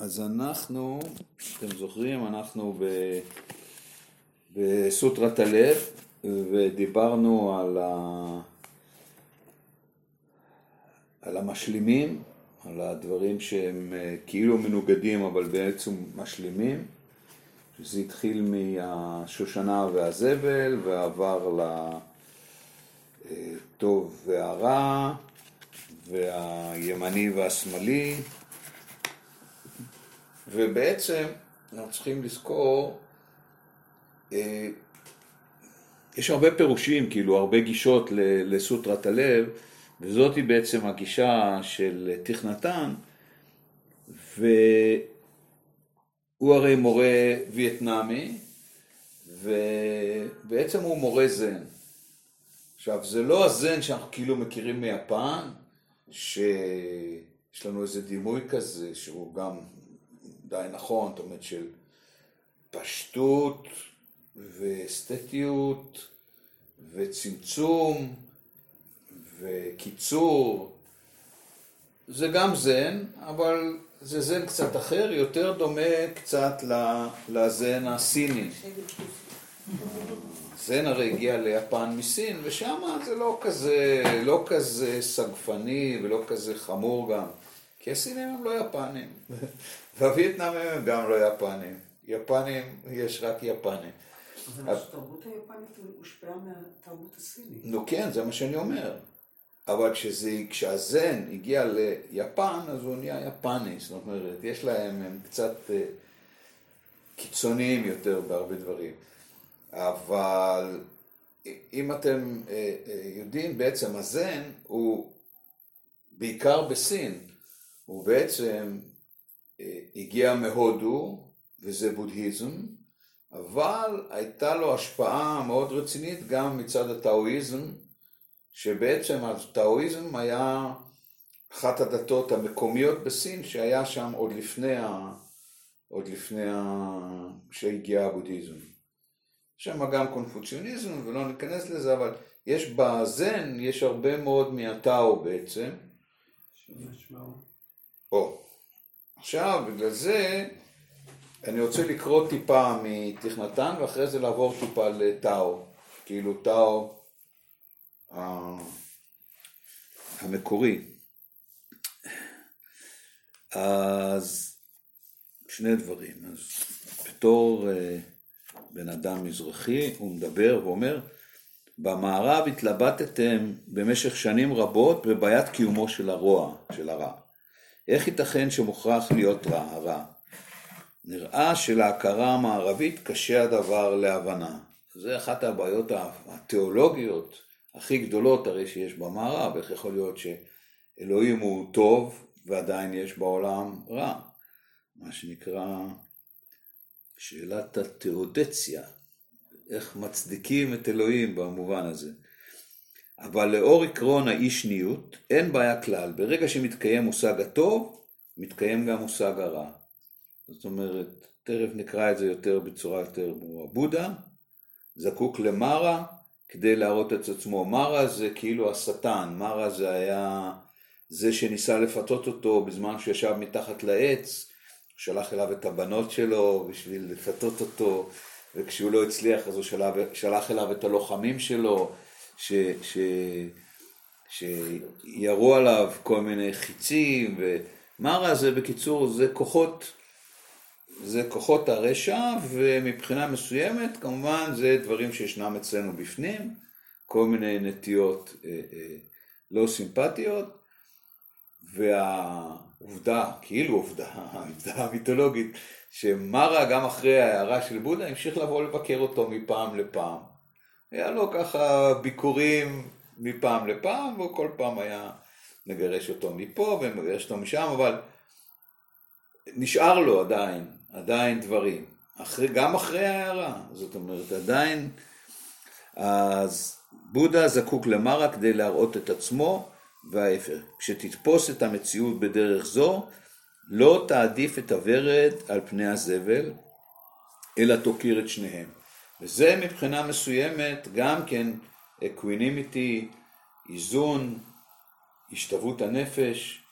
אז אנחנו, אתם זוכרים, אנחנו ב... בסוטרת הלב ודיברנו על, ה... על המשלימים, על הדברים שהם אה, כאילו מנוגדים אבל בעצם משלימים, שזה התחיל מהשושנה והזבל ועבר לטוב והרע והימני והשמאלי ובעצם אנחנו צריכים לזכור, אה, יש הרבה פירושים, כאילו הרבה גישות לסוטרת הלב, וזאת היא בעצם הגישה של תכנתן, והוא הרי מורה וייטנאמי, ובעצם הוא מורה זן. עכשיו, זה לא הזן שאנחנו כאילו מכירים מיפן, שיש לנו איזה דימוי כזה, שהוא גם די נכון, זאת אומרת של פשטות ואסתטיות וצמצום וקיצור. זה גם זן, אבל זה זן קצת אחר, יותר דומה קצת לזן הסיני. זן הרי הגיע ליפן מסין, ושם זה לא כזה, לא כזה סגפני ולא כזה חמור גם, כי הסינים הם לא יפנים. והווייטנאמים הם גם לא יפנים. יפנים, יש רק יפנים. אבל התרבות היפנית הושפעה מהתרבות הסינית. נו כן, זה מה שאני אומר. אבל כשזה, כשהזן הגיע ליפן, אז הוא נהיה יפני. זאת אומרת, יש להם, הם קצת אה, קיצוניים יותר בהרבה דברים. אבל אם אתם אה, אה, יודעים, בעצם הזן הוא בעיקר בסין. הוא בעצם הגיע מהודו, וזה בודהיזם, אבל הייתה לו השפעה מאוד רצינית גם מצד הטאואיזם, שבעצם הטאואיזם היה אחת הדתות המקומיות בסין שהיה שם עוד לפני, ה... עוד לפני ה... שהגיע הבודהיזם. שם גם קונפוציוניזם ולא ניכנס לזה, אבל יש בזן, יש הרבה מאוד מהטאו בעצם. או, עכשיו, בגלל זה אני רוצה לקרוא טיפה מתכנתן ואחרי זה לעבור טיפה לטאו, כאילו טאו המקורי. אז שני דברים. אז בתור אה, בן אדם מזרחי הוא מדבר ואומר, במערב התלבטתם במשך שנים רבות בבעיית קיומו של הרוע, של הרע. איך ייתכן שמוכרח להיות רע, הרע? נראה שלהכרה המערבית קשה הדבר להבנה. זה אחת הבעיות התיאולוגיות הכי גדולות הרי שיש במערב, איך יכול להיות שאלוהים הוא טוב ועדיין יש בעולם רע, מה שנקרא שאלת התיאודציה, איך מצדיקים את אלוהים במובן הזה. אבל לאור עקרון האי שניות אין בעיה כלל, ברגע שמתקיים מושג הטוב, מתקיים גם מושג הרע. זאת אומרת, תכף נקרא את זה יותר בצורה יותר ברורה. בודה זקוק למרה כדי להראות את עצמו. מרה זה כאילו השטן, מרה זה היה זה שניסה לפתות אותו בזמן שישב מתחת לעץ, הוא שלח אליו את הבנות שלו בשביל לפתות אותו, וכשהוא לא הצליח אז הוא שלח, שלח אליו את הלוחמים שלו, ש, ש, שירו עליו כל מיני חיצים, ומרה זה בקיצור, זה כוחות זה כוחות הרשע, ומבחינה מסוימת, כמובן, זה דברים שישנם אצלנו בפנים, כל מיני נטיות אה, אה, לא סימפטיות, והעובדה, כאילו עובדה, העובדה המיתולוגית, שמרה גם אחרי ההערה של בודה המשיך לבוא לבקר אותו מפעם לפעם. היה לו ככה ביקורים מפעם לפעם, והוא כל פעם היה מגרש אותו מפה ומגרש אותו משם, אבל נשאר לו עדיין עדיין דברים, אחרי, גם אחרי ההערה, זאת אומרת עדיין, אז בודה זקוק למרה כדי להראות את עצמו וההפך. כשתתפוס את המציאות בדרך זו, לא תעדיף את הוורד על פני הזבל, אלא תוקיר את שניהם. וזה מבחינה מסוימת גם כן equanimity, איזון, השתוות הנפש,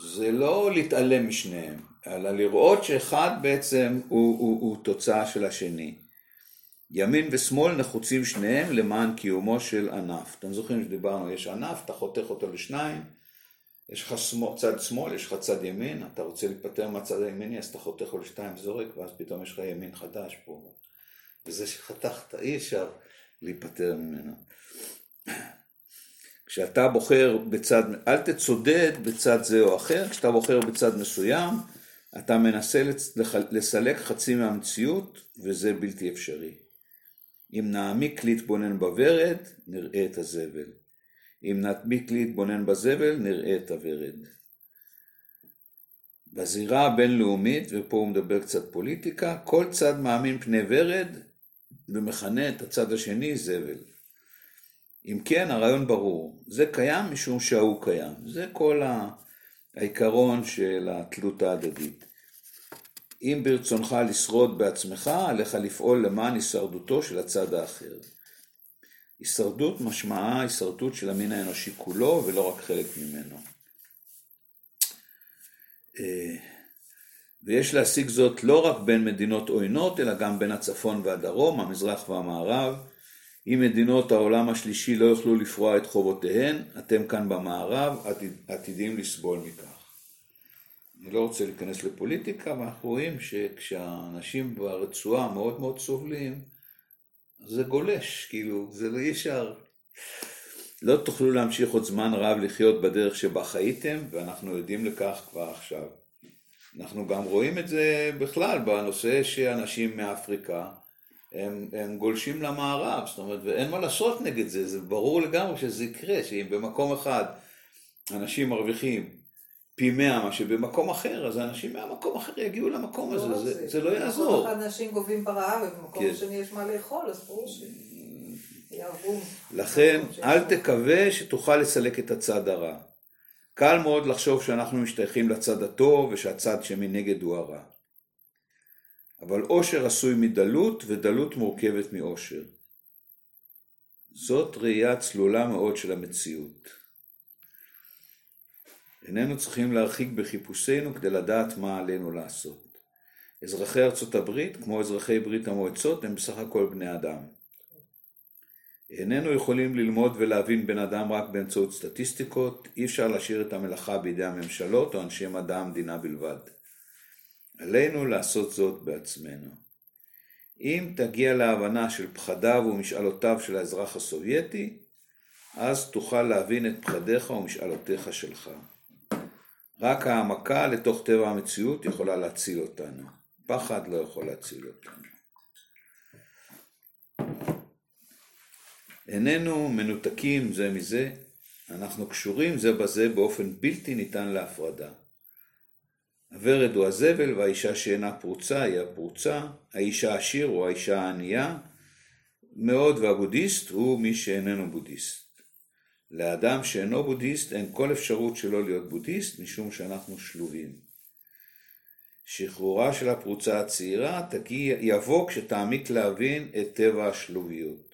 זה לא להתעלם משניהם, אלא לראות שאחד בעצם הוא, הוא, הוא תוצאה של השני. ימין ושמאל נחוצים שניהם למען קיומו של ענף. אתם זוכרים שדיברנו, יש ענף, אתה חותך אותו לשניים, יש לך שמאל, צד שמאל, יש לך צד ימין, אתה רוצה להיפטר מהצד הימיני, אז אתה חותך אותו לשתיים וזורק, ואז פתאום יש לך ימין חדש פה. וזה שחתכת, אי אפשר להיפטר ממנו. כשאתה בוחר בצד, אל תצודד בצד זה או אחר, כשאתה בוחר בצד מסוים, אתה מנסה לסלק חצי מהמציאות, וזה בלתי אפשרי. אם נעמיק להתבונן בוורד, נראה את הזבל. אם נעמיק להתבונן בזבל, נראה את הוורד. בזירה הבינלאומית, ופה הוא מדבר קצת פוליטיקה, כל צד מאמין פני ורד ומכנה את הצד השני זבל. אם כן, הרעיון ברור. זה קיים משום שההוא קיים. זה כל העיקרון של התלות ההדדית. אם ברצונך לשרוד בעצמך, עליך לפעול למען הישרדותו של הצד האחר. הישרדות משמעה הישרדות של המין האנושי כולו ולא רק חלק ממנו. ויש להשיג זאת לא רק בין מדינות עוינות, אלא גם בין הצפון והדרום, המזרח והמערב. אם מדינות העולם השלישי לא יוכלו לפרוע את חובותיהן, אתם כאן במערב עתיד, עתידים לסבול מכך. אני לא רוצה להיכנס לפוליטיקה, אבל אנחנו רואים שכשהאנשים ברצועה מאוד מאוד סובלים, זה גולש, כאילו, זה לא ישר. לא תוכלו להמשיך עוד זמן רב לחיות בדרך שבה חייתם, ואנחנו יודעים לכך כבר עכשיו. אנחנו גם רואים את זה בכלל בנושא שאנשים מאפריקה הם, הם גולשים למערב, זאת אומרת, ואין מה לעשות נגד זה, זה ברור לגמרי שזה יקרה, שאם במקום אחד אנשים מרוויחים פי מאה מה שבמקום אחר, אז האנשים מהמקום אחר יגיעו למקום הזה, לא זה, זה לא יעזור. במקום אחד אנשים גובים ברעב ובמקום כן. השני יש מה לאכול, אז ברור ש... לכן, אל תקווה שתוכל לסלק את הצד הרע. קל מאוד לחשוב שאנחנו משתייכים לצד הטוב ושהצד שמנגד הוא הרע. אבל עושר עשוי מדלות ודלות מורכבת מעושר. זאת ראייה צלולה מאוד של המציאות. איננו צריכים להרחיק בחיפושינו כדי לדעת מה עלינו לעשות. אזרחי ארצות הברית, כמו אזרחי ברית המועצות, הם בסך הכל בני אדם. איננו יכולים ללמוד ולהבין בן אדם רק באמצעות סטטיסטיקות, אי אפשר להשאיר את המלאכה בידי הממשלות או אנשי מדע המדינה בלבד. עלינו לעשות זאת בעצמנו. אם תגיע להבנה של פחדיו ומשאלותיו של האזרח הסובייטי, אז תוכל להבין את פחדיך ומשאלותיך שלך. רק העמקה לתוך טבע המציאות יכולה להציל אותנו. פחד לא יכול להציל אותנו. איננו מנותקים זה מזה, אנחנו קשורים זה בזה באופן בלתי ניתן להפרדה. הוורד הוא הזבל והאישה שאינה פרוצה היא הפרוצה, האיש העשיר או האישה הענייה, מאוד והבודהיסט הוא מי שאיננו בודהיסט. לאדם שאינו בודהיסט אין כל אפשרות שלא להיות בודהיסט משום שאנחנו שלובים. שחרורה של הפרוצה הצעירה תגיע, יבוא כשתעמיק להבין את טבע השלוביות.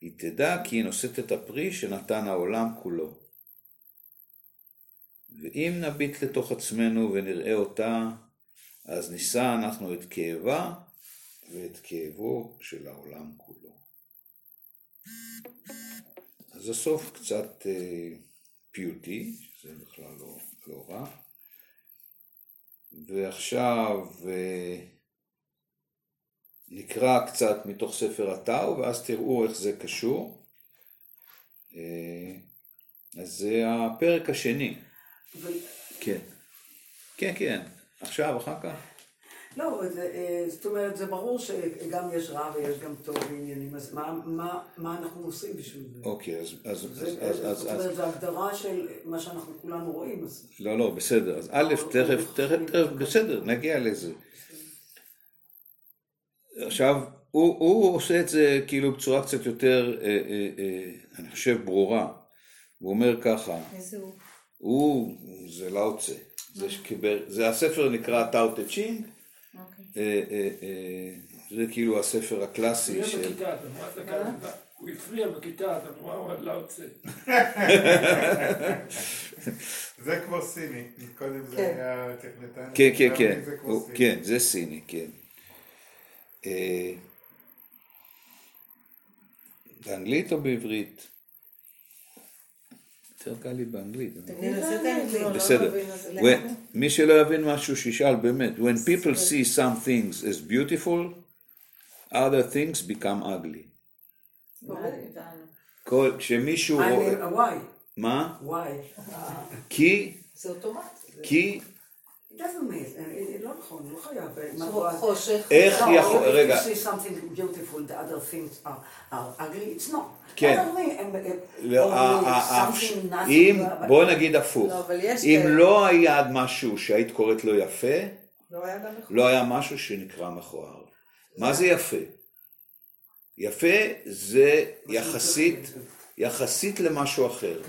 היא תדע כי היא נושאת את הפרי שנתן העולם כולו. ואם נביט לתוך עצמנו ונראה אותה, אז נישא אנחנו את כאבה ואת כאבו של העולם כולו. אז הסוף קצת אה, פיוטי, שזה בכלל לא, לא רע. ועכשיו אה, נקרא קצת מתוך ספר הטאו, ואז תראו איך זה קשור. אה, אז זה הפרק השני. כן. כן, כן. עכשיו, אחר כך. לא, זה, אה, זאת אומרת, זה ברור שגם יש רע ויש גם טוב בעניינים, אז מה, מה, מה אנחנו עושים בשביל זה? אוקיי, אז... אז, זה, אז, אז, זאת אומרת, זו הגדרה של מה שאנחנו כולנו רואים. אז... לא, לא, בסדר. אז א', תכף, תכף, תכף, בסדר, נגיע לזה. עכשיו, הוא, הוא עושה את זה כאילו בצורה קצת יותר, אה, אה, אה, אני חושב, ברורה. הוא אומר ככה. איזה הוא? הוא, זה לאוצה. זה, זה הספר נקרא טאו טה צ'ינג. אוקיי. זה כאילו הספר הקלאסי של... הוא הפריע בכיתה, אז אמרו, הוא לא יוצא. זה כבר סיני, קודם זה כן. היה טכנתן. כן, כן, כן. כן, זה סיני, כן. אה, באנגלית או בעברית? יותר קל לי באנגלית. האנגלית. לא בסדר. מי שלא יבין משהו שישאל באמת. When people see some things as beautiful, other things become ugly. כל, כשמישהו רואה... מה? why? כי, זה אוטומט. כי, איך No, יכול... if רגע, you see something beautiful, the other things are, are ugly, it's not. כן. Other thing, הם- הם- לא, only ה- ה- ה- something nothing, אם, בוא נגיד הפוך, לא, אם. לא היה משהו שהיית קוראת לו יפה, לא היה לא משהו שנקרא מכוער. מה זה יפה? יפה זה יחסית, יחסית למשהו אחר.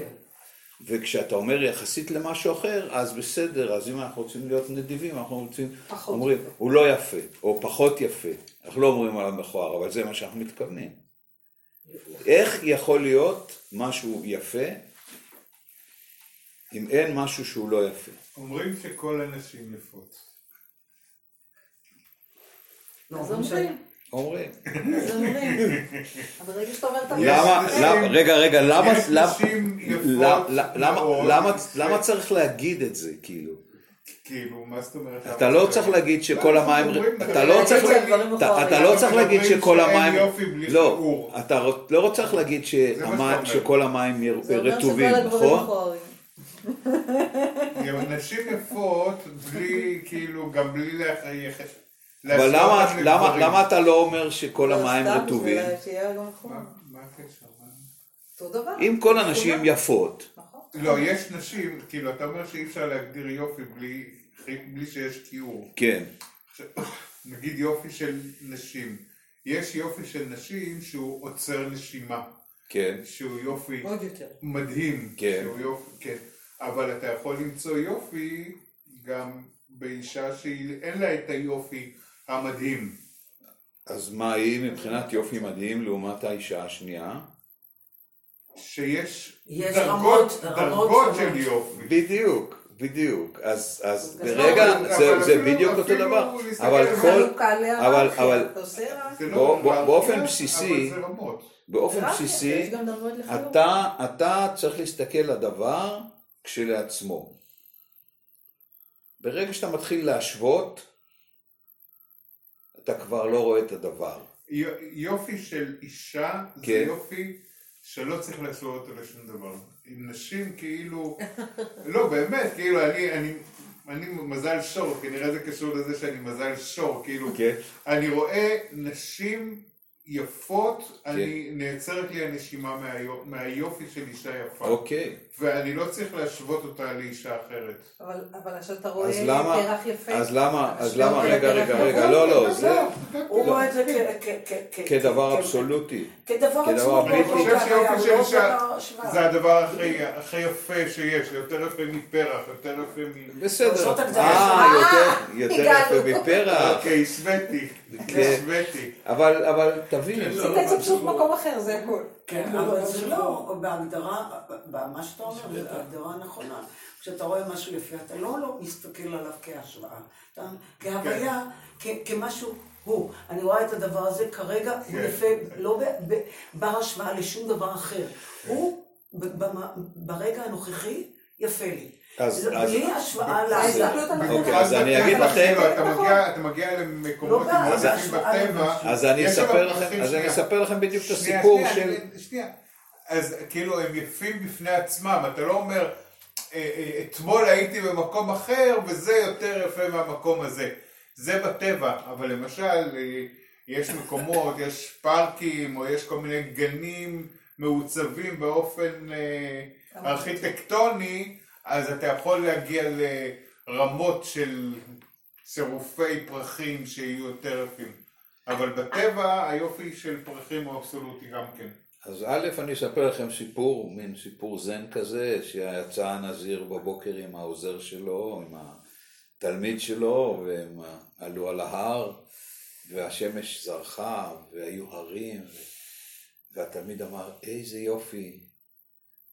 וכשאתה אומר יחסית למשהו אחר, אז בסדר, אז אם אנחנו רוצים להיות נדיבים, אנחנו רוצים, פחות אומרים. הוא לא יפה, או פחות יפה. אנחנו לא אומרים עליו מכוער, אבל זה מה שאנחנו מתכוונים. איך יכול להיות משהו יפה, אם אין משהו שהוא לא יפה? אומרים שכל הנשים יפות. לא, אז אומרים אומרים. אומרים. אבל ברגע שאתה אומר את המילה... למה, נשים- למה, רגע, רגע, למה, יש למה, נשים יפות מאוד, צריך להגיד את זה, כאילו? כאילו, מה זאת אומרת? אתה לא צריך להגיד שכל לא, המים, אומרים, אתה זה- לא צריך, להגיד לא צריך להגיד אומרים שכל המים, לא. אתה לא צריך להגיד. שכל המים זה רטובים, נכון? מכוערים. נשים יפות, בלי, כאילו, גם בלי. אבל למה, למה, למה אתה לא אומר שכל לא, המים רטובים? אם כל הנשים יפות, נכון. לא, יש נשים, כאילו, אתה אומר שאי אפשר להגדיר יופי בלי, בלי שיש כיעור. כן, נגיד יופי של נשים. יש יופי של נשים שהוא עוצר נשימה. כן, שהוא יופי עוד יותר. מדהים. כן. שהוא יופי, כן. אבל אתה יכול למצוא יופי גם באישה שאין לה את היופי המדהים. אז מה היא מבחינת יופי מדהים לעומת האישה השנייה? שיש יש דרגות, רמות- רמות דרגות. של יופי. בדיוק, בדיוק. אז, אז אבל- ברגע, אבל זה, זה אפילו- בדיוק אותו אפילו דבר. אבל כל, אבל. אבל. זה לא בוא- בוא- היררכיה, באופן בסיסי- אבל זה. באופן בסיסי. אתה, אתה צריך להסתכל לדבר כשלעצמו. ברגע שאתה מתחיל להשוות, אתה כבר לא רואה את הדבר. יו- יופי של אישה זה כן. יופי שלא צריך להשוות אותו לשום דבר. עם נשים כאילו, לא באמת, כאילו אני, אני, אני מזל שור, כנראה זה קשור לזה שאני מזל שור, כאילו, כן. אני רואה נשים יפות, אני נעצרת לי הנשימה מהיופ, מהיופי של אישה יפה, אוקיי. ואני לא צריך להשוות אותה לאישה אחרת. אבל אבל כשאתה רואה אז למה, פרח יפה. אז למה, אז למה, רגע, רגע, רגע, לא, לא, זה הוא רואה את זה כדבר אבסולוטי. כדבר. בלי- אני לא חושב כדבר- שיופי של לא אישה. זה הדבר הכי, הכי יפה שיש, יותר יפה מפרח, יותר יפה מ... בסדר. אה, יותר-. יפה מפרח. אוקיי, השוויתי, כן. השוויתי. אבל, אבל תבין, כן, עשית את זה פשוט במקום אחר, זה הכול. כן, לא, אבל לא, זה לא. לא, בהגדרה, במה שאתה אומר, זו הגדרה נכונה. כשאתה רואה משהו יפה, אתה לא לא מסתכל עליו כהשוואה. כהוויה, כ- כמשהו הוא. אני רואה את הדבר הזה כרגע, הוא כן. יפה, לא בר השוואה לשום דבר אחר. הוא, ברגע הנוכחי, יפה לי. אז- בלי השוואה הנכונה. אוקיי, אז אני אגיד לכם- כאילו, אתה מגיע- למקומות לא עם בהשוואה בטבע. אז אני אספר לכם, פרחים, אז אני שנייה. אספר לכם בדיוק את הסיפור של... שנייה. אז כאילו הם יפים בפני עצמם, אתה לא אומר, "אה, אה, אתמול הייתי במקום אחר וזה יותר יפה מהמקום הזה. זה בטבע, אבל למשל, אה, יש מקומות, יש פארקים, או יש כל מיני גנים מעוצבים באופן ארכיטקטוני, אז אתה יכול להגיע לרמות של צירופי פרחים שיהיו יותר יפים. אבל בטבע היופי של פרחים הוא אבסולוטי גם כן. אז א', אני אספר לכם סיפור, מין סיפור זן כזה, שיצא הנזיר בבוקר עם העוזר שלו, עם התלמיד שלו, והם עלו על ההר, והשמש זרחה, והיו הרים. והתלמיד אמר, איזה יופי.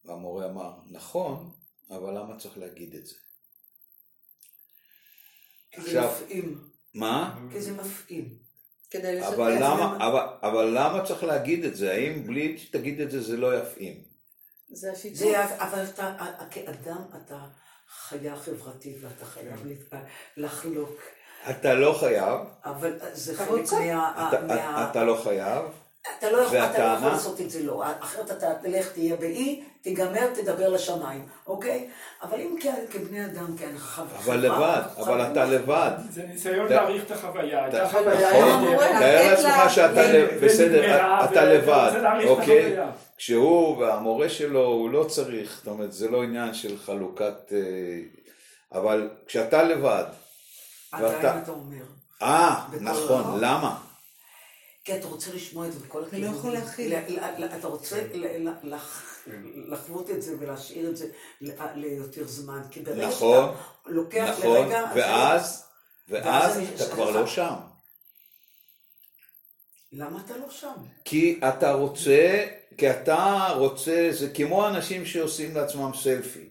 והמורה אמר, נכון, אבל למה צריך להגיד את זה? כי זה מפעים. מה? כי זה מפעים. כדי. אבל למה, זה- אבל, אבל למה צריך להגיד את זה? האם בלי שתגיד את זה זה לא יפעים? זה השיתוף. זה, אבל אתה, כאדם אתה חיה חברתית ואתה חייב לה- לחלוק. אתה לא חייב, אבל זה חלק רוצה? מה... אתה, מה- אתה לא חייב, אתה לא, יכול, אתה לא יכול? לעשות את זה לא, אחרת אתה תלך, תהיה באי, תיגמר, תדבר לשמיים, אוקיי? אבל אם כ- כבני אדם, כן, חברה... אבל לבד, אבל אתה לבד. זה ניסיון להעריך את החוויה. חוויה נכון. תאר לעצמך שאתה כן, בסדר, אתה לבד, אוקיי? כשהוא והמורה שלו, הוא לא צריך, זאת אומרת, זה לא עניין של חלוקת... אה, אבל כשאתה לבד, ואתה- עדיין אתה אומר. אה, נכון, רמה. למה? כי אתה רוצה לשמוע את זה בכל לא הכיוונים. יכול להכיל. ל- ל- ל- אתה רוצה ל- ל- לח- לחוות את זה ולהשאיר את זה ל- ליותר זמן. כי ברגע נכון, שאתה לוקח נכון, לרגע... אז ואז, ואז אתה כבר לא שם. למה אתה לא שם? כי אתה רוצה, כי אתה רוצה, זה כמו אנשים שעושים לעצמם סלפי.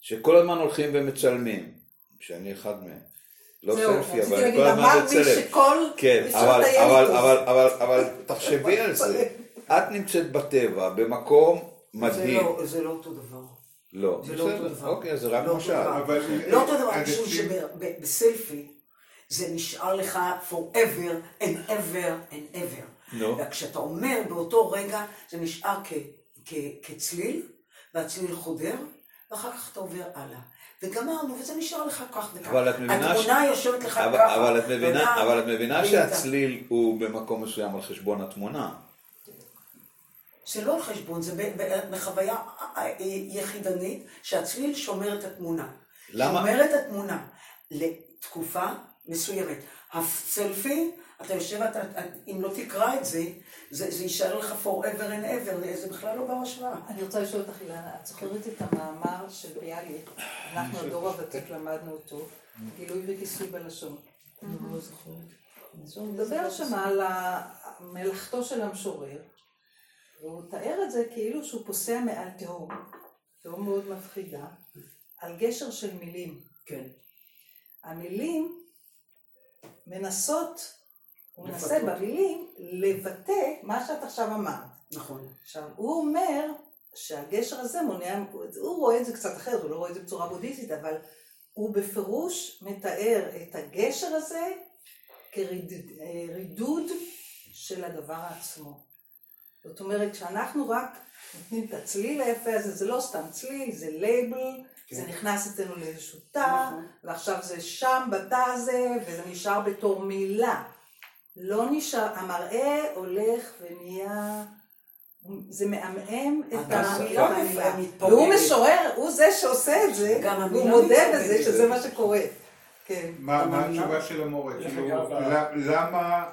שכל הזמן הולכים ומצלמים, שאני אחד מהם. לא זהו, סלפי, אבל כל הזמן. שכל... כן, אבל, אבל. אבל, אבל, אבל תחשבי על זה. את נמצאת בטבע, במקום זה מדהים. לא- זה לא אותו דבר. לא, זה לא אותו דבר. אוקיי, זה רק לא משל. לא אותו דבר, משום שבסלפי זה נשאר לך forever and ever and ever. נו. וכשאתה אומר באותו רגע, זה נשאר כצליל, והצליל חודר, ואחר כך אתה עובר הלאה. וגמרנו, וזה נשאר לך כך וכך. אבל את מבינה ש- התמונה יושבת לך אבל, ככה. אבל את מבינה, אבל את מבינה שהצליל הוא במקום מסוים על חשבון התמונה. זה לא על חשבון, זה בחוויה יחידנית שהצליל שומר את התמונה. למה? שומר את התמונה לתקופה מסוימת. הסלפי, אתה יושב, אתה, אם לא תקרא את זה, זה, זה יישאר לך forever and ever, זה בכלל לא בר השוואה. אני רוצה לשאול אותך, אילנה, את זוכרת את המאמר של ביאליק? אנחנו הדור הוותיק למדנו אותו, גילוי וכיסוי בלשון. לא אז הוא מדבר שם על מלאכתו של המשורר, והוא תאר את זה כאילו שהוא פוסע מעל תהום, תהום מאוד מפחידה, על גשר של מילים. כן. המילים מנסות, הוא מנסה. במילים לבטא מה שאת עכשיו אמרת. נכון. עכשיו, הוא אומר שהגשר הזה מונע, הוא רואה את זה קצת אחרת, הוא לא רואה את זה בצורה בודהיסטית, אבל הוא בפירוש מתאר את הגשר הזה כרידוד של הדבר עצמו. זאת אומרת, כשאנחנו רק נותנים את הצליל היפה הזה, זה לא סתם צליל, זה לייבל, זה נכנס אצלנו לאיזשהו תא, נכון. ועכשיו זה שם בתא הזה, וזה נשאר בתור מילה. לא נשאר, המראה הולך ונהיה, זה מעמעם את המילה. והוא משורר, הוא זה שעושה את זה, המילה מודה. בזה שזה מה שקורה. כן. מה התשובה של המורה? כאילו, למה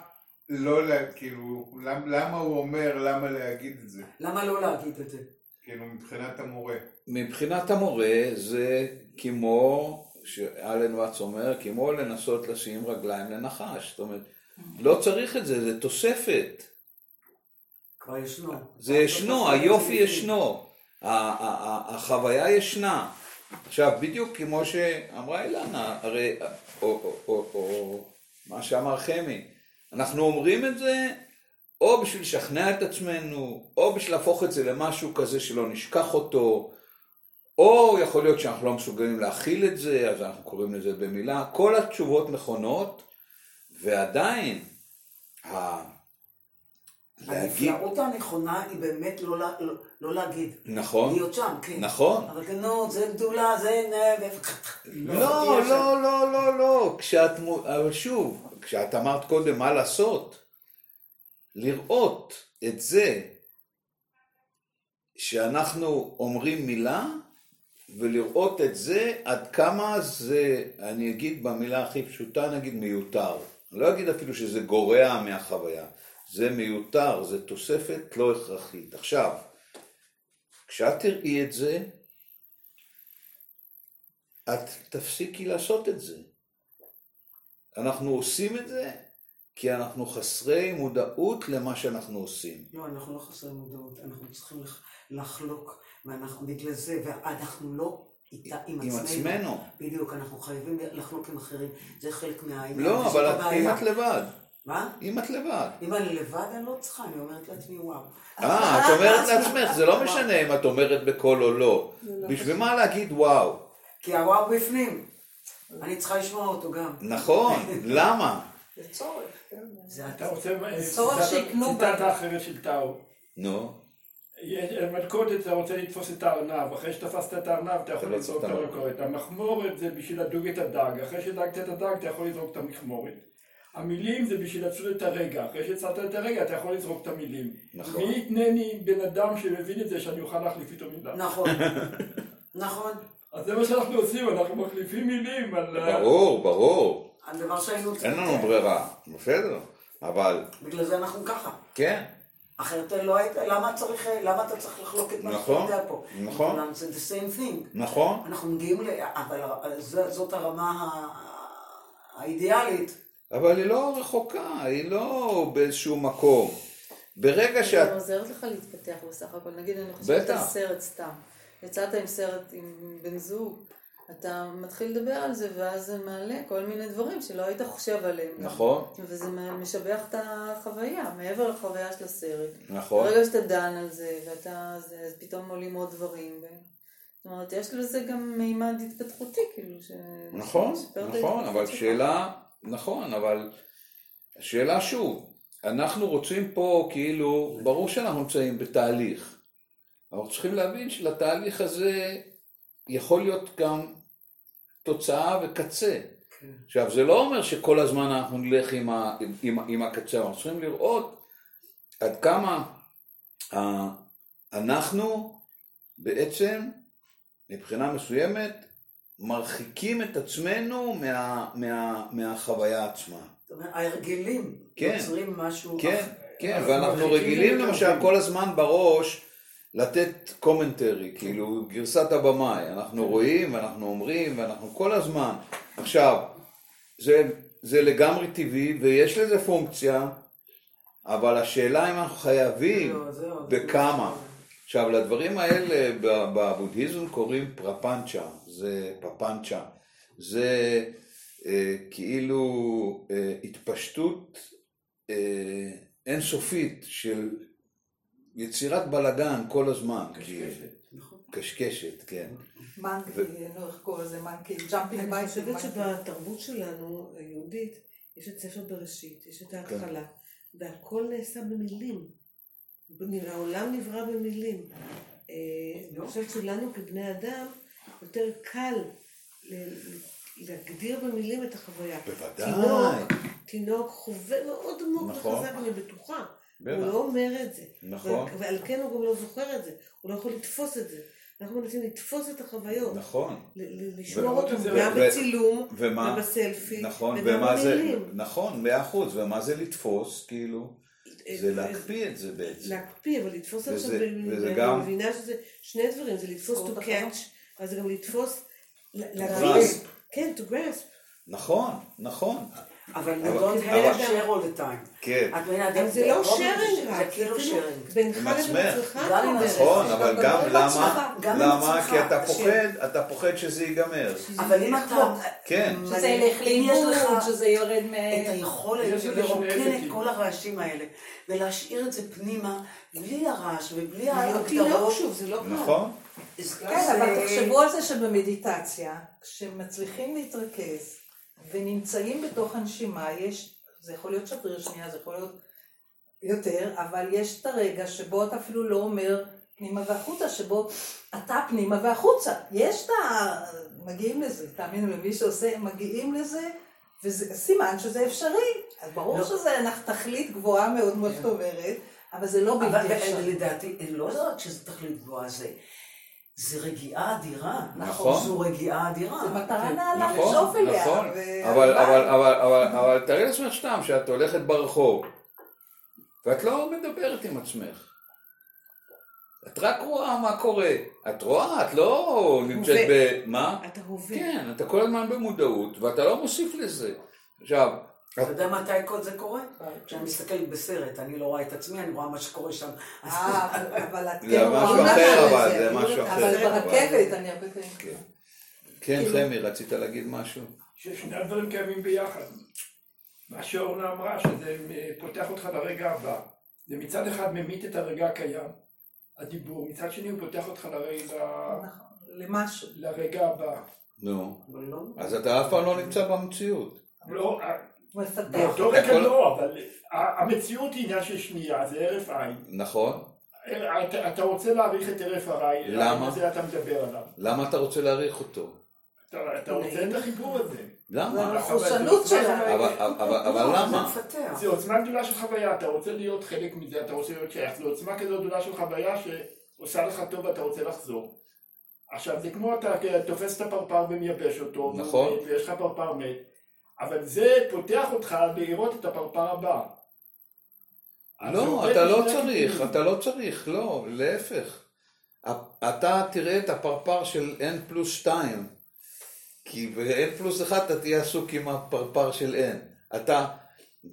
לא, כאילו, למ- למה הוא אומר למה להגיד את זה? למה לא להגיד את זה? כאילו, מבחינת המורה. מבחינת המורה זה כמו, שאלן ואץ אומר, כמו לנסות לשים רגליים לנחש. זאת אומרת, לא צריך את זה, זה תוספת. כבר ישנו. זה ישנו, היופי ישנו, החוויה ישנה. עכשיו, בדיוק כמו שאמרה אילנה, הרי, או, או, או, או מה שאמר חמי, אנחנו אומרים את זה או בשביל לשכנע את עצמנו, או בשביל להפוך את זה למשהו כזה שלא נשכח אותו, או יכול להיות שאנחנו לא מסוגלים להכיל את זה, אז אנחנו קוראים לזה במילה. כל התשובות נכונות, ועדיין. להגיד, הנפלאות הנכונה היא באמת לא, לא, לא להגיד. נכון, להיות שם, כן. נכון. אבל כן, נו, זה גדולה, זה... לא, לא, לא, לא, לא, כשאת, אבל שוב, כשאת אמרת קודם מה לעשות, לראות את זה שאנחנו אומרים מילה, ולראות את זה עד כמה זה, אני אגיד במילה הכי פשוטה, נגיד מיותר. אני לא אגיד אפילו שזה גורע מהחוויה, זה מיותר, זה תוספת לא הכרחית. עכשיו, כשאת תראי את זה, את תפסיקי לעשות את זה. אנחנו עושים את זה כי אנחנו חסרי מודעות למה שאנחנו עושים. לא, אנחנו לא חסרי מודעות, אנחנו צריכים לח- לחלוק, ואנחנו בגלל זה, ואנחנו לא איתה, עם עם עצמנו. עצמנו. בדיוק, אנחנו חייבים לחלוק עם אחרים, זה חלק מהעניין. לא, אבל. אם את לבד. מה? אם את לבד. אם אני לבד, אני לא צריכה, אני אומרת לעצמי, וואו. אה, את אומרת לעצמך, זה לא משנה אם את אומרת בקול או לא. בשביל מה להגיד וואו? כי הוואו בפנים. אני צריכה לשמוע אותו גם. נכון, למה? זה צורך, כן. זה אתה. רוצה צורך ציטטה- שיקנו ציטטה אחרת של טאו. נו, יש- מלכודת אתה רוצה לתפוס את הארנב, אחרי שתפסת את הארנב אתה יכול לא לזרוק את המלכודת. המכמורת זה בשביל לדוג את הדג, אחרי שדגת את הדג אתה יכול לזרוק את המכמורת. המילים זה בשביל לצוד את הרגע, אחרי שהצלת את הרגע אתה יכול לזרוק את המילים. נכון. מי יתנני בן אדם שמבין את זה שאני אוכל להחליף איתו מילה. נכון. נכון. אז זה מה שאנחנו עושים, אנחנו מחליפים מילים על... ברור, ברור. הדבר שהיינו צריכים. אין לנו ברירה, בסדר. אבל, בגלל זה אנחנו ככה. כן, אחרת לא היית, למה צריך, למה אתה צריך לחלוק את מה שאתה נכון, יודע פה? נכון. כולם זה the same thing. נכון, אנחנו מגיעים ל... אבל ז- זאת הרמה האידיאלית. אבל היא לא רחוקה, היא לא באיזשהו מקום. ברגע זה שאת... עוזרת לך להתפתח בסך הכל. נגיד, אני חושבת. על סרט סתם. יצאת עם סרט עם בן זוג, אתה מתחיל לדבר על זה, ואז זה מעלה כל מיני דברים שלא היית חושב עליהם. נכון. וזה משבח את החוויה, מעבר לחוויה של הסרט. נכון. ברגע שאתה דן על זה, ואתה... זה, אז פתאום עולים עוד דברים. ו... זאת אומרת, יש לזה גם מימד התפתחותי, כאילו, ש... נכון, נכון, אבל שלך. שאלה, נכון, אבל השאלה שוב, אנחנו רוצים פה כאילו, ברור שאנחנו נמצאים בתהליך, אנחנו צריכים להבין שלתהליך הזה יכול להיות גם תוצאה וקצה. עכשיו, זה לא אומר שכל הזמן אנחנו נלך עם, ה, עם, עם הקצה, אנחנו צריכים לראות עד כמה ה, אנחנו בעצם, מבחינה מסוימת, מרחיקים את עצמנו מה, מה, מהחוויה עצמה. זאת אומרת, ההרגלים כן. יוצרים משהו... כן, אחר. כן, אנחנו ואנחנו רגילים למשל. כל הזמן בראש לתת קומנטרי, כאילו גרסת הבמאי, אנחנו רואים ואנחנו אומרים ואנחנו כל הזמן. עכשיו, זה, זה לגמרי טבעי ויש לזה פונקציה, אבל השאלה אם אנחנו חייבים וכמה. עכשיו, לדברים האלה בבודהיזם קוראים פרפנצ'ה, זה פפנצ'ה, זה אה, כאילו אה, התפשטות אה, אינסופית של יצירת בלגן כל הזמן, כאילו. נכון. קשקשת, כן. מנקי, נו, איך קוראים לזה? מנקי, ג'אמפינג אני בייק. חושבת שבתרבות שלנו, היהודית, יש את ספר בראשית, יש את ההתחלה, והכל נעשה במילים. העולם נברא במילים. אה, אני חושבת שלנו כבני אדם יותר קל ל- ל- להגדיר במילים את החוויה. בוודאי. תינוק, תינוק חווה מאוד עמוק נכון. וחזק, אני בטוחה. בטח. הוא לא אומר את זה. נכון. ועל- כן הוא גם לא זוכר את זה. הוא לא יכול לתפוס את זה. אנחנו מנסים לתפוס את החוויות. נכון. לשמור אותם גם בצילום, ומה? ובסלפי, נכון, וגם ומה זה, במילים. נכון, מאה אחוז, ומה זה לתפוס, כאילו? זה אה, להקפיא את זה בעצם. להקפיא, אבל לתפוס עכשיו, אני גם- מבינה שזה שני דברים, זה לתפוס to catch, אבל זה גם לתפוס, ל- grasp. להבין, כן, to grasp. נכון, נכון. אבל you don't have share all the time. כן. את מבינה, אבל זה לא רוב- sharing זה רק, כאילו אפילו sharing. בינך עם לבין עצמך. נכון. אבל גם למה, למה? כי אתה. פוחד, אתה פוחד שזה ייגמר. אבל אם אתה... כן. שזה ילך לאיבוד, לך שזה יורד מ... את היכולת לרוקן את. כל הרעשים האלה, ולהשאיר את זה פנימה, בלי הרעש ובלי תינוק ההגדרות. לא. נכון? זה- כן, אבל תחשבו על זה שבמדיטציה, כשמצליחים להתרכז ונמצאים בתוך הנשימה, יש, זה יכול להיות שבריר שנייה, זה יכול להיות יותר, אבל יש את הרגע שבו אתה אפילו לא אומר פנימה והחוצה, שבו אתה פנימה והחוצה. יש את ה... מגיעים לזה, תאמינו למי שעושה, מגיעים לזה, וזה סימן שזה אפשרי. אז ברור לא. שזה תכלית גבוהה מאוד, כמו שאת אומרת, אבל זה לא אבל בלתי אפשרי. לדעתי, לא רק שזה תכלית גבוהה, זה... זה רגיעה אדירה. נכון. זו רגיעה אדירה. זה מטרה כן. נעלה נכון, לשאוף אליה. נכון. אבל, אבל, אבל, אבל, אבל תארי לעצמך סתם שאת הולכת ברחוב ואת לא מדברת עם עצמך. את רק רואה מה קורה. את רואה, את לא נמצאת ב... מה? אתה הווה. כן, אתה כל הזמן במודעות ואתה לא מוסיף לזה. עכשיו, אתה יודע מתי כל זה קורה? כשאני מסתכלת בסרט, אני לא רואה את עצמי, אני רואה מה שקורה שם. אה, אבל- אבל את זה כן משהו רואה אחר, את אבל זה. זה משהו אבל אחר. ברכבת אני הרבה פעמים. כן. כן, חמי, רצית להגיד משהו? ששני הדברים קיימים ביחד. מה שאורנה אמרה, שזה פותח אותך לרגע הבא. זה מצד אחד ממית את הרגע הקיים, הדיבור, מצד שני הוא פותח אותך לרגע, נכון, למשהו. לרגע הבא. נו. אבל לא. אז אתה אף פעם לא נמצא במציאות. לא, אה, מפתח. באותו רגע לא, אבל המציאות היא עניין של שנייה, זה הרף עין. נכון? אתה, אתה רוצה להעריך את הרף העין, למה? זה אתה מדבר עליו. למה אתה רוצה להעריך אותו? אתה, אתה רוצה את החיבור הזה. למה? זה החושנות שלה. אבל- אבל אבל לא, למה? זה עוצמה גדולה של חוויה, אתה רוצה להיות חלק מזה, אתה רוצה להיות שייך, זו עוצמה כזו גדולה של חוויה שעושה לך טוב ואתה רוצה לחזור. עכשיו זה כמו אתה תופס את הפרפר ומייבש אותו, נכון. ויש לך פרפר מת, אבל זה פותח אותך לראות את הפרפר הבא. לא, אתה לא צריך, הכיוונים. אתה לא צריך, לא, להפך. אתה תראה את הפרפר של n פלוס 2, כי ב-n פלוס 1 אתה תהיה עסוק עם הפרפר של n. אתה,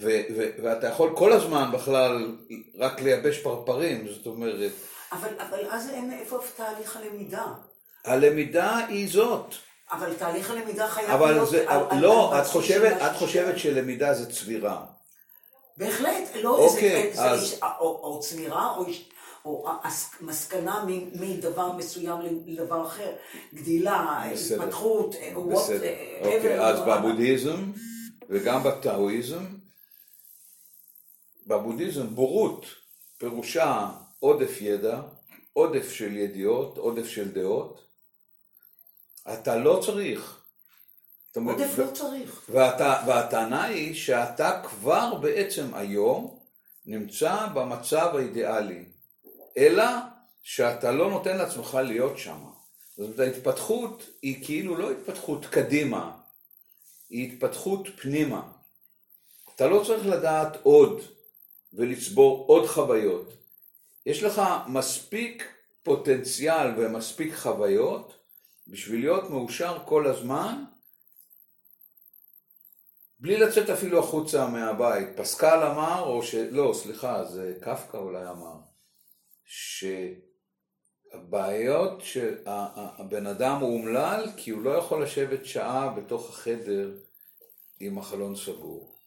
ו- ו- ואתה יכול כל הזמן בכלל רק לייבש פרפרים, זאת אומרת, אבל אבל אז אין איפה תהליך הלמידה. הלמידה היא זאת. אבל תהליך הלמידה חייב אבל להיות... זה, על- לא, על את חושבת, את חושבת שלמידה זה צבירה. בהחלט, לא אוקיי, איזה, אז- איזה, או, או צבירה, או, או מסקנה מדבר מסוים לדבר אחר, גדילה, בסדר. התפתחות, אה, בסדר. אה, אוקיי, אז בבודהיזם וגם בטאואיזם, בבודהיזם בורות פירושה עודף ידע, עודף של ידיעות, עודף של דעות. אתה לא צריך. עודף לא צריך. והת, והטענה היא שאתה כבר בעצם היום נמצא במצב האידיאלי, אלא שאתה לא נותן לעצמך להיות שם. זאת אומרת, ההתפתחות היא כאילו לא התפתחות קדימה, היא התפתחות פנימה. אתה לא צריך לדעת עוד ולצבור עוד חוויות. יש לך מספיק פוטנציאל ומספיק חוויות בשביל להיות מאושר כל הזמן בלי לצאת אפילו החוצה מהבית. פסקל אמר, או ש... לא, סליחה, זה קפקא אולי אמר, שהבעיות שהבן אדם הוא אומלל כי הוא לא יכול לשבת שעה בתוך החדר עם החלון סגור.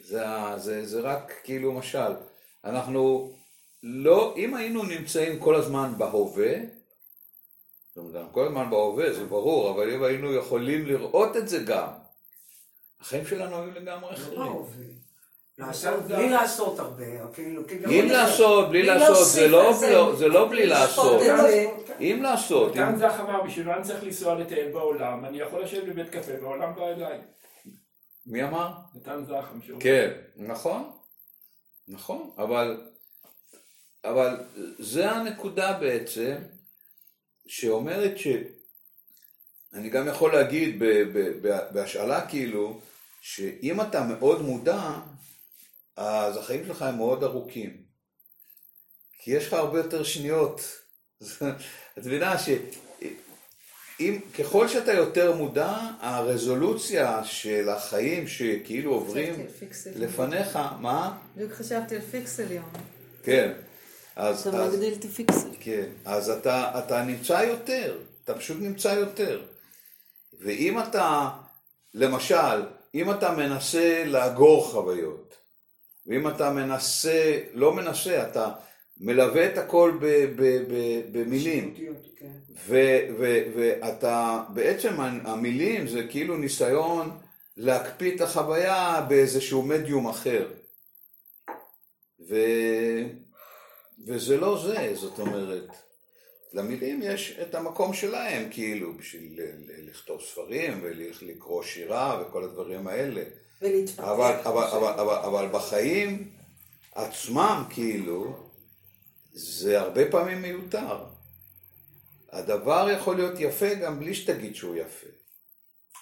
זה, זה, זה רק כאילו משל. אנחנו לא, אם היינו נמצאים כל הזמן בהווה, זאת אומרת, אנחנו כל הזמן בהווה, זה ברור, אבל אם היינו יכולים לראות את זה גם, החיים שלנו היו לגמרי לא אחרים. בלי לעשות הרבה. אם לעשות, בלי לעשות, זה לא- לא- לא בלי לעשות. אם לעשות, נתן אם- זך אמר, בשביל מה אני צריך לנסוע לטייל בעולם, אני יכול לשבת בבית קפה והעולם בא אליי. מי אמר? נתן זך, המשורר. כן, נכון, נכון, אבל, אבל זה הנקודה בעצם, שאומרת ש... אני גם יכול להגיד בהשאלה כאילו, שאם אתה מאוד מודע, אז החיים שלך הם מאוד ארוכים. כי יש לך הרבה יותר שניות. את מבינה שאם, ככל שאתה יותר מודע, הרזולוציה של החיים שכאילו עוברים. לפניך, מה? בדיוק חשבתי על פיקסלים. כן. אז, אתה אז, מגדיל את הפיקסל. כן, אז אתה, אתה נמצא יותר, אתה פשוט נמצא יותר. ואם אתה, למשל, אם אתה מנסה לאגור חוויות, ואם אתה מנסה, לא מנסה, אתה מלווה את הכל ב, ב, ב, במילים, כן. ו- ו- ואתה, בעצם המילים זה כאילו ניסיון להקפיא את החוויה באיזשהו מדיום אחר. ו... וזה לא זה, זאת אומרת, למילים יש את המקום שלהם, כאילו, בשביל לכתוב ספרים ולקרוא שירה וכל הדברים האלה. ולהתפתח. אבל, אבל, אבל, אבל, אבל בחיים עצמם, כאילו, זה הרבה פעמים מיותר. הדבר יכול להיות יפה גם בלי שתגיד שהוא יפה.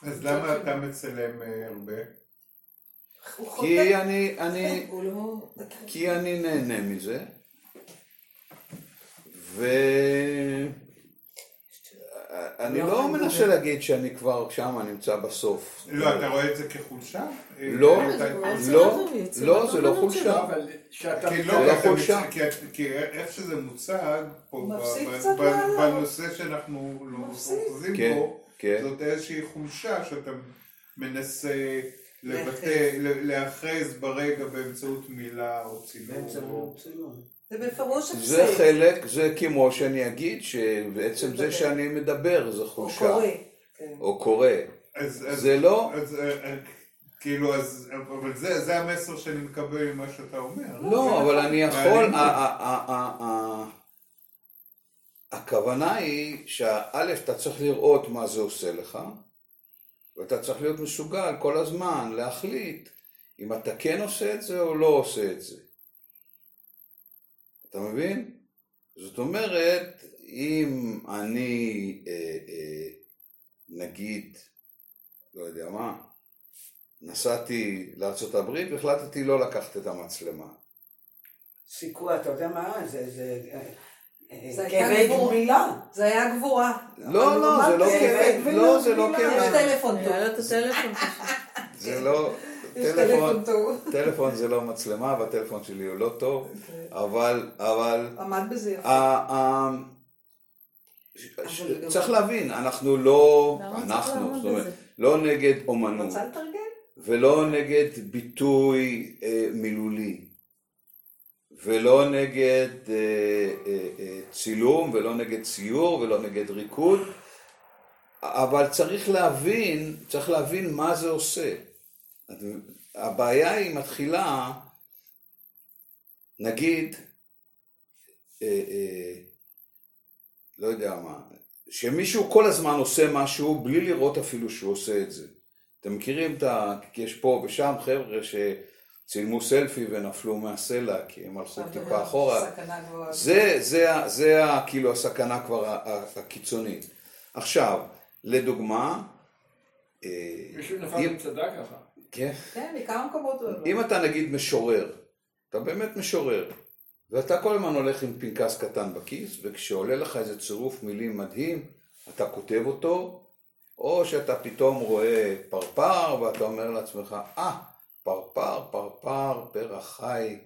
אז למה אתה מצלם אה, הרבה? כי אני, אני, לא... כי אני נהנה מזה, אני לא לא מנסה. להגיד שאני כבר שם נמצא בסוף. לא, אתה רואה את זה כחולשה? לא, אה, לא, יצירת לא, זה לא חולשה. כי לא, לא כי אתה חולשה. כי איך שזה מוצג פה. בנושא שאנחנו לא. אוחזים כן, בו, כן. זאת איזושהי חולשה שאתה מנסה לבטא, להיאחז. ל- להיאחז ברגע באמצעות מילה או צילום. באמצעות צילום. זה בפירוש זה הפסק. חלק, זה כמו שאני אגיד שבעצם זה שאני מדבר זה או חולשה. קורא. כן. או קורא. אז- אז- זה לא, אז אה, אה, כאילו, אז, אבל זה, זה המסר שאני מקבל ממה שאתה אומר. לא, אבל אני יכול, והלימוד. ה- ה- ה- ה- ה- הכוונה היא שא', אתה צריך לראות מה זה עושה לך, ואתה צריך להיות מסוגל כל הזמן להחליט אם אתה כן עושה את זה או לא עושה את זה. אתה מבין? זאת אומרת, אם אני, אה, אה, נגיד, לא יודע מה, נסעתי לארה"ב והחלטתי לא לקחת את המצלמה. סיכוי, אתה יודע מה? זה... זה אה, זה אה, הייתה כאבי. גמילה. זה היה גבורה. לא, לא, זה לא כאבי, לא, זה לא יש כאבי, טלפון טוב. את הטלפון. זה לא, טלפון, טלפון זה לא מצלמה והטלפון שלי הוא לא טוב, אבל, אבל, עמד בזה יפה. צריך להבין, אנחנו לא, אנחנו, זאת אומרת? לא נגד אומנות? ולא נגד ביטוי אה, מילולי, ולא נגד אה, אה, צילום, ולא נגד ציור, ולא נגד ריקוד, אבל צריך להבין, צריך להבין מה זה עושה. הבעיה היא מתחילה, נגיד, אה, אה, לא יודע מה, שמישהו כל הזמן עושה משהו בלי לראות אפילו שהוא עושה את זה. אתם מכירים את ה... יש פה ושם חבר'ה שצילמו סלפי ונפלו מהסלע כי הם הלכו טיפה אחורה. זה, זה, זה ה- כאילו הסכנה כבר הקיצונית. עכשיו, לדוגמה, אה, מישהו נפל אם- במצדה ככה. כן, כן, מכמה מקומות. הוא. אם אתה נגיד משורר, אתה באמת משורר, ואתה כל הזמן הולך עם פנקס קטן בכיס, וכשעולה לך איזה צירוף מילים מדהים, אתה כותב אותו, או שאתה פתאום רואה פרפר, ואתה אומר לעצמך, אה, פרפר, פרפר, פרח חי,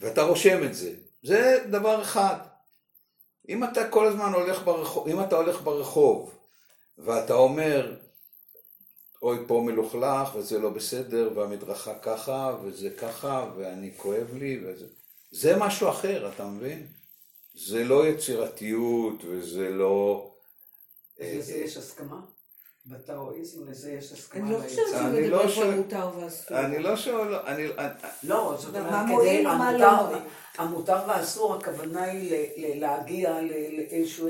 ואתה רושם את זה. זה דבר אחד. אם אתה כל הזמן הולך ברחוב, אם אתה הולך ברחוב, ואתה אומר, אוי פה מלוכלך וזה לא בסדר והמדרכה ככה וזה ככה ואני כואב לי וזה זה משהו אחר אתה מבין? זה לא יצירתיות וזה לא לזה יש הסכמה? בטאואיזם לזה יש הסכמה. אני לא חושבת אני מדבר לא פה על מותר ואסור. אני לא שואל אני, לא, זאת מה אומרת, כדי, לא המותר, והאסור, הכוונה היא ל- ל- להגיע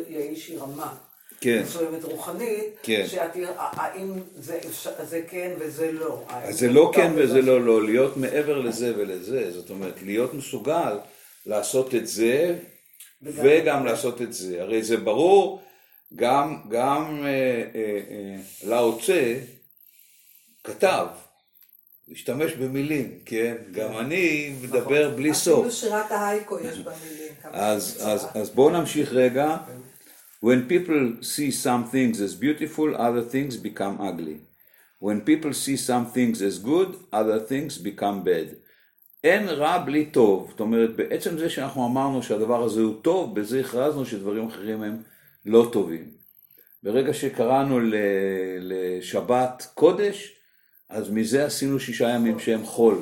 לאיזושהי רמה. כן מסוימת רוחנית, כן. שאת, האם זה, זה כן וזה לא. אז זה לא כן וזה לא לא להיות מעבר לזה ולזה זאת אומרת להיות מסוגל לעשות את זה וגם- וגם לעשות את זה. הרי זה ברור, גם, גם אה, אה, אה, לאו צה כתב, השתמש במילים, כן? גם אני מדבר בלי סוף. אפילו שירת ההייקו יש בה מילים. כמה אז, אז. אז בואו נמשיך רגע. When people see some things as beautiful, other things become ugly. When people see some things as good, other things become bad. אין רע בלי טוב. זאת אומרת, בעצם זה שאנחנו אמרנו שהדבר הזה הוא טוב, בזה הכרזנו שדברים אחרים הם לא טובים. ברגע שקראנו לשבת קודש, אז מזה עשינו שישה ימים שהם חול.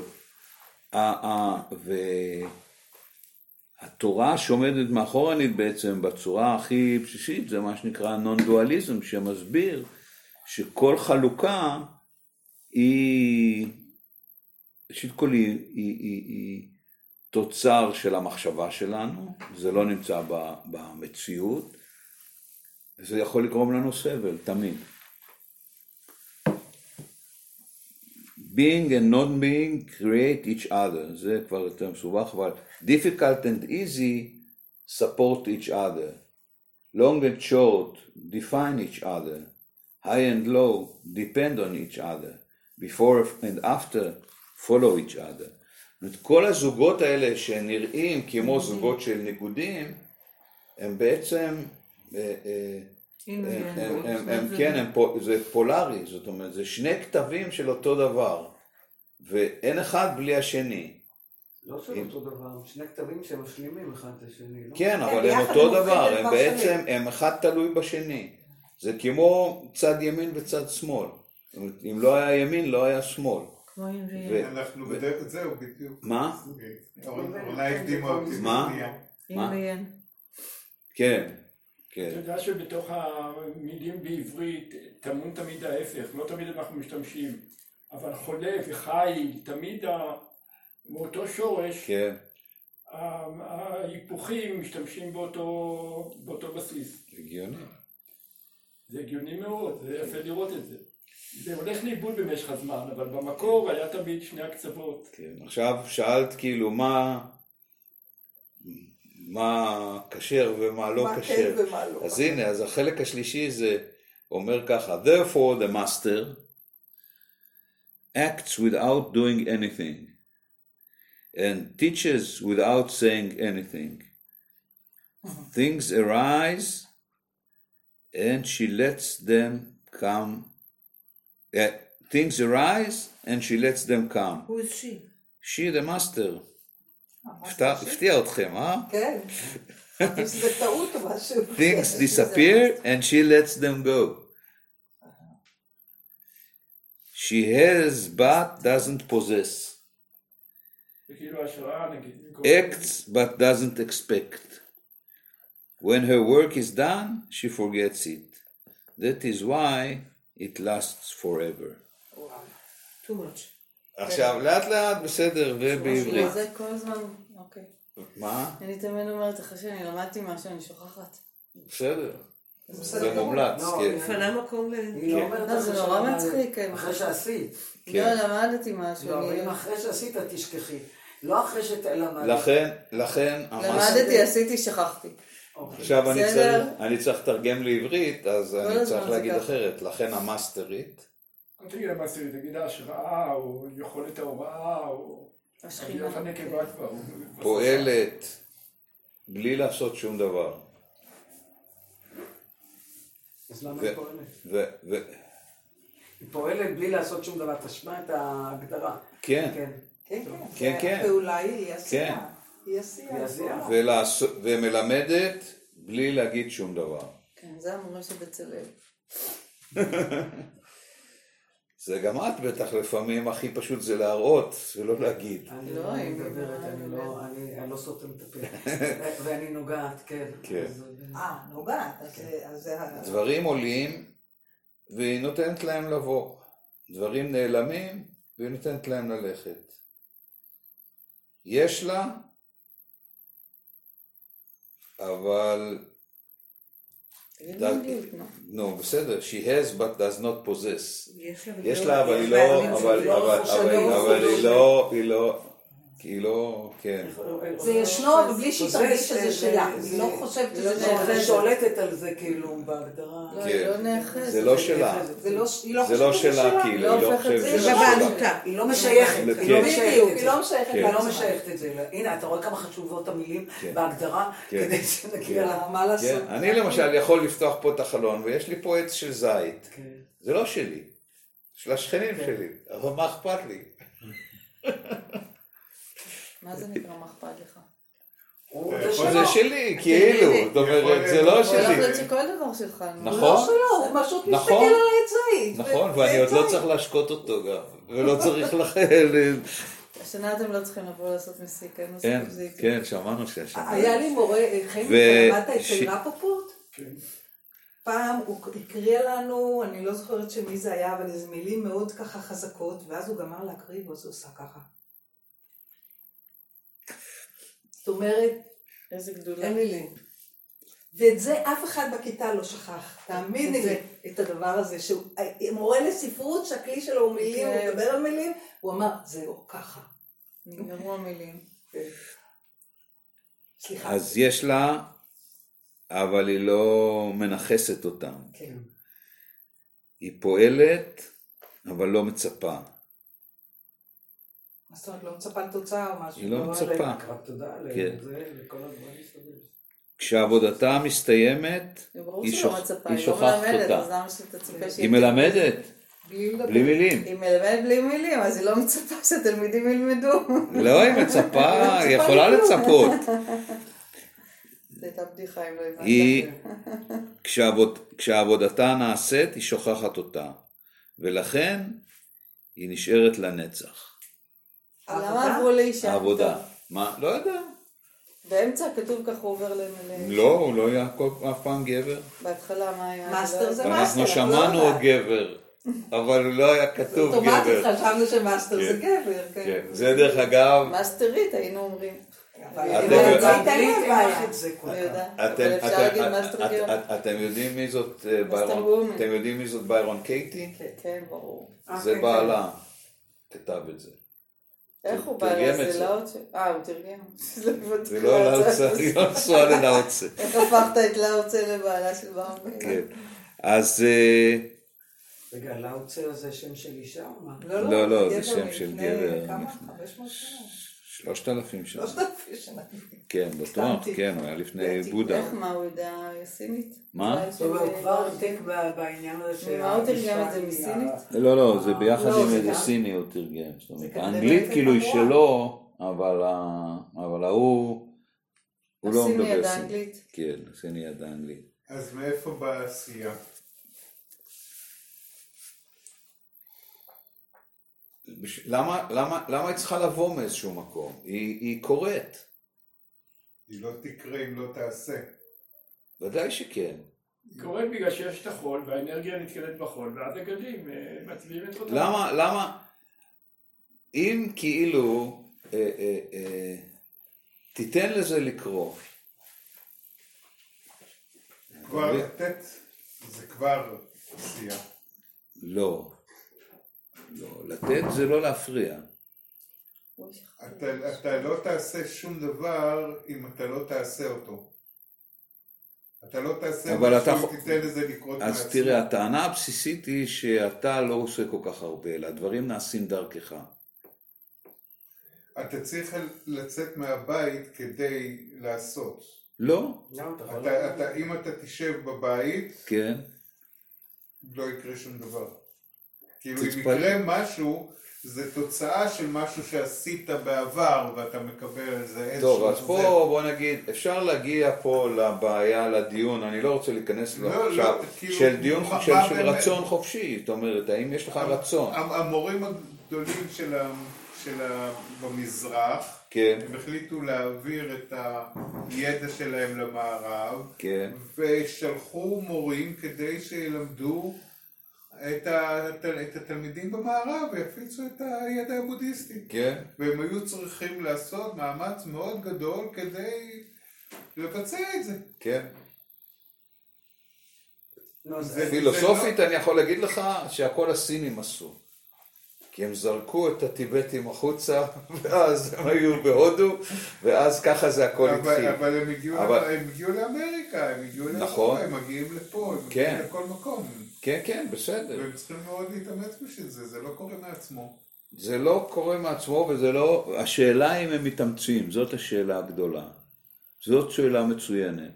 ה- ה- והתורה שעומדת מאחורנית בעצם בצורה הכי בסיסית זה מה שנקרא נון דואליזם שמסביר שכל חלוקה היא, ראשית כל היא, היא, היא, היא תוצר של המחשבה שלנו, זה לא נמצא במציאות, וזה יכול לגרום לנו סבל תמיד. being and not being create each other, זה כבר יותר מסובך, אבל difficult and easy support each other, long and short define each other, high and low depend on each other, before and after follow each other. זאת אומרת, כל הזוגות האלה שנראים כמו זוגות של ניגודים, הם בעצם הם, כן, זה פולארי, זאת אומרת, זה שני כתבים של אותו דבר, ואין אחד בלי השני. לא של אותו דבר, שני כתבים שמשלימים אחד את השני, לא? כן, אבל הם אותו דבר, הם בעצם, הם אחד תלוי בשני. זה כמו צד ימין וצד שמאל. אם לא היה ימין, לא היה שמאל. אנחנו בדרך, זהו, בדיוק. מה? אורנה הקדימה אותי. מה? ואין. כן, אתה כן. יודע שבתוך המילים בעברית טמון תמיד ההפך, לא תמיד אנחנו משתמשים, אבל חולה וחי, תמיד ה- מאותו שורש, כן, ההיפוכים משתמשים באותו, באותו בסיס. הגיוני. זה הגיוני מאוד, זה יפה לראות את זה. זה הולך לאיבוד במשך הזמן, אבל במקור היה תמיד שני הקצוות. כן. עכשיו שאלת כאילו מה, מה כשר ומה לא מה כשר. כן ומה לא. אז הנה, אז החלק השלישי זה אומר ככה, therefore the master acts without doing anything and teaches without saying anything. Things arise and she lets them come. Uh, things arise and she lets them come. Who is she? She the master. הפתע- הפתיע אתכם, אה? כן. חשבתי שזה טעות או משהו. Things disappear and she lets them go. She has but doesn't possess. Acts but doesn't expect. When her work is done, she forgets it. That is why it lasts forever. too much. עכשיו, לאט לאט בסדר ובעברית. זה כל הזמן, אוקיי. מה? אני תמיד אומרת, אחרי שאני למדתי משהו, אני שוכחת. בסדר. זה. מומלץ, לא, כן. מפנה מקום ל... לא לא, זה נורא מצחיק, כן. אחרי שעשית. לא, למדתי משהו. לא, אבל אם אחרי שעשית תשכחי. לא אחרי שלמדת. לכן, לכן, המס... למדתי, עשיתי, שכחתי. אוקיי. עכשיו אני. צריך, אני צריך לתרגם לעברית, אז אני צריך להגיד. אחרת. לכן המאסטרית, אל תגיד המסורי, תגיד ההשראה, או יכולת ההוראה, או... פועלת בלי לעשות שום דבר. אז למה היא פועלת? ו- ו- היא פועלת בלי לעשות שום דבר. תשמע את ההגדרה. כן, כן. כן, כן, כן. הפעולה היא עשייה. כן. היא עשייה. ומלמדת בלי להגיד שום דבר. כן, זה המורה של בצלאל. זה גם את בטח לפעמים הכי פשוט זה להראות ולא להגיד. אני לא, לא מדברת, אני לא, אני לא סותם את הפה. ואני נוגעת, כן. כן. אה, נוגעת. דברים עולים והיא נותנת להם לבוא. דברים נעלמים והיא נותנת להם ללכת. יש לה, אבל, נו. בסדר, she has but does not possess. יש לה אבל היא לא, אבל, היא לא, היא לא, היא לא, כן. זה ישנו, אבל בלי שהיא תרגיש שזה שלה. היא לא חושבת היא שזה לא נאחזת. שולטת על זה כאילו בהגדרה. לא, כן. היא לא נאחזת. זה לא שלה. זה לא- היא לא לא שזה שלה, כאילו, היא היא לא חושבת זה שזה זה שלה. בבעלותה. היא לא משייכת, כן. היא לא משייכת היא. לא משייכת היא לא. משייכת את זה. הנה, אתה רואה כמה חשובות המילים כן. בהגדרה, כן. כדי שנגיע. מה- לעשות? כן. אני למשל יכול לפתוח פה את החלון ויש לי פה עץ של זית. כן. זה לא שלי, של השכנים שלי, אבל מה אכפת לי? מה זה נקרא, מה אכפת לך? הוא- זה זה יכול-. זה שלי, כאילו, זאת אומרת, זה לא יכול שלי. להיות שכל דבר שלך. נו. נכון. לא שלו, הוא פשוט מסתכל נכון. על העץ זית. נכון, ואני עוד לא. צריך להשקות אותו גם, ולא צריך לכן, השנה אתם לא צריכים לבוא לעשות מסיק, אין כן, מספיק זית. כן, שמענו שהשנה. היה לי מורה, חן, ו- למדת אצל רפפורט? כן. פעם הוא הקריא לנו, אני לא זוכרת שמי זה היה, אבל איזה מילים מאוד ככה חזקות, ואז הוא גמר להקריא, ואז הוא עושה ככה. זאת אומרת, איזה גדולה. אין מילים. ואת זה אף אחד בכיתה לא שכח, תאמיני לי, את הדבר הזה, שהוא מורה לספרות שהכלי שלו הוא מילים, הוא מדבר על מילים, הוא אמר, זהו, ככה. נגמרו המילים. סליחה. אז יש לה, אבל היא לא מנכסת אותם. כן. היא פועלת, אבל לא מצפה. זאת אומרת, לא מצפה לתוצאה או משהו? היא לא מצפה. כן. כשעבודתה מסתיימת, ברור היא לא שוכחת מלמדת, אותה. אז למה שתצפה היא. מלמדת, בלי מילים. היא מלמדת בלי מילים, אז היא לא מצפה שהתלמידים ילמדו. לא, היא מצפה, היא יכולה לצפות. זו הייתה בדיחה אם לא הבנת. היא, כשעבוד, כשעבודתה נעשית, היא שוכחת אותה. ולכן, היא נשארת לנצח. למה עברו לאישה? העבודה. מה? לא יודע. באמצע כתוב הוא עובר ל... ל- לא, הוא לא היה אף פעם גבר. בהתחלה מה היה? מאסטר זה אנחנו מאסטר, שמענו לא יודעת. גבר, אבל לא היה כתוב אוטומטית גבר. חשבנו שמאסטר זה כן. גבר, כן. כן, זה דרך אגב, מאסטרית היינו אומרים. אתם- לא, יודעים מי זאת אה, ביירון? וומן. אתם יודעים מי זאת ביירון קייטי? כן, ברור. אה, זה כן, בעלה. כתב את זה. איך הוא בא לזה? זה. לאוצ'ה? אה, הוא תרגם. זה לא לאוצה, היא לא נשואה ללאוצה. איך הפכת את לאוצה לבעלה של ברמן? כן. אז אה, רגע, לאוצר זה שם של אישה או מה? לא, לא, זה גבר שם של גבר. כמה? 500 שנה. שלושת אלפים שנה. שלושת אלפים שנה. כן, בטוח. כן, הוא היה לפני איך, בודה. מה הוא יודע סינית? מה? של- הוא כבר עותק בעניין הזה מה הוא תרגם את זה מסינית? לא, לא, זה ביחד לא, עם זה איזה סיני הוא תרגם. זאת אומרת, האנגלית כאילו היא. שלו, אבל ההוא, הוא לא הסיני מדבר ידע סינית. אנגלית. כן, הסיני ידע אנגלית. אז מאיפה באה העשייה? למה, למה, למה היא צריכה לבוא מאיזשהו מקום? היא, היא קורית. היא לא תקרה אם לא תעשה. ודאי שכן. היא קורית בגלל שיש את החול והאנרגיה נתקלת בחול ואז הגדים אה, מצביעים את אותם. למה, למה, אם כאילו אה, אה, אה, תיתן לזה לקרות, כבר לתת זה כבר עשייה. לא. לא, לתת זה לא להפריע. אתה, אתה לא תעשה שום דבר אם אתה לא תעשה אותו. אתה לא תעשה אבל משהו אתה תיתן לזה לקרות אז מעצמו. תראה, הטענה הבסיסית היא שאתה לא עושה כל כך הרבה, אלא הדברים נעשים דרכך. אתה צריך לצאת מהבית כדי לעשות. לא, אתה, אתה, אם אתה תשב בבית, כן, לא יקרה שום דבר. כאילו. אם יקרה משהו, זה תוצאה של משהו שעשית בעבר ואתה מקבל על זה איזשהו... טוב, אז זה. פה בוא נגיד, אפשר להגיע פה לבעיה, לדיון, אני לא רוצה להיכנס לו לא, עכשיו, לא, כאילו, של דיון מה- של מה של באמת? רצון חופשי, זאת אומרת, האם יש לך רצון? המ- המורים הגדולים של ה... של ה... במזרח, כן, הם החליטו להעביר את הידע שלהם למערב, כן, ושלחו מורים כדי שילמדו את, ה... את התלמידים במערב ויפיצו את הידע הבודהיסטי. כן, והם היו צריכים לעשות מאמץ מאוד גדול כדי לבצע את זה. כן. לא, פילוסופית אני יכול להגיד לך שהכל הסינים עשו. כי הם זרקו את הטיבטים החוצה, ואז הם היו בהודו, ואז ככה זה הכל התחיל. אבל הם הגיעו, אבל- אבל... הם הגיעו לאמריקה, הם הגיעו נכון. הם מגיעים לפה, הם כן. מגיעים לכל מקום. כן, כן, בסדר. והם צריכים מאוד להתאמץ בשביל זה, זה לא קורה מעצמו. זה לא קורה מעצמו וזה לא... השאלה אם הם מתאמצים, זאת השאלה הגדולה. זאת שאלה מצוינת.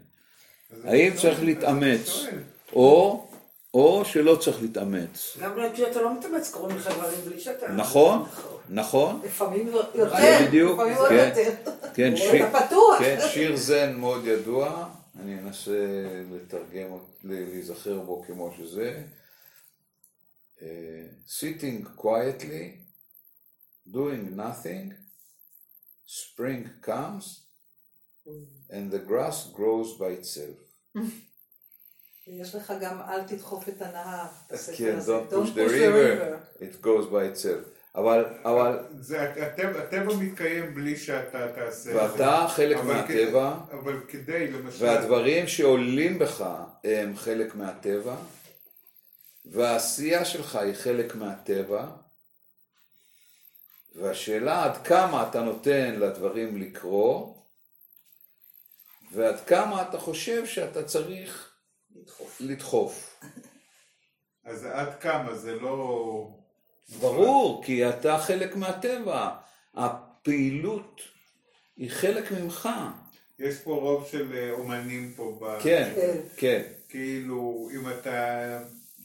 האם אני צריך להתאמץ? או, או שלא צריך להתאמץ. גם כשאתה לא מתאמץ קוראים לך דברים בלי שאתה... נכון, נכון. לפעמים יותר, לפעמים עוד כן. יותר. כן, אתה. כן, שיר זן מאוד ידוע, אני אנסה לתרגם, להיזכר בו כמו שזה. Uh, sitting quietly, doing nothing, spring comes, and the grass grows by itself. יש לך גם אל תדחוף את הנהר. כן, don't push the river, it goes by itself. אבל, אבל, זה, הטבע, הטבע מתקיים בלי שאתה תעשה את זה. ואתה חלק אבל מהטבע, כדי- אבל כדי, למשל... והדברים שעולים בך הם חלק מהטבע, והעשייה שלך היא חלק מהטבע, והשאלה עד כמה אתה נותן לדברים לקרות, ועד כמה אתה חושב שאתה צריך לדחוף. אז עד כמה, זה לא... ברור, כי אתה חלק מהטבע. הפעילות היא חלק ממך. יש פה רוב של אה, אומנים פה. ב... כן, כן. כן, כאילו, אם אתה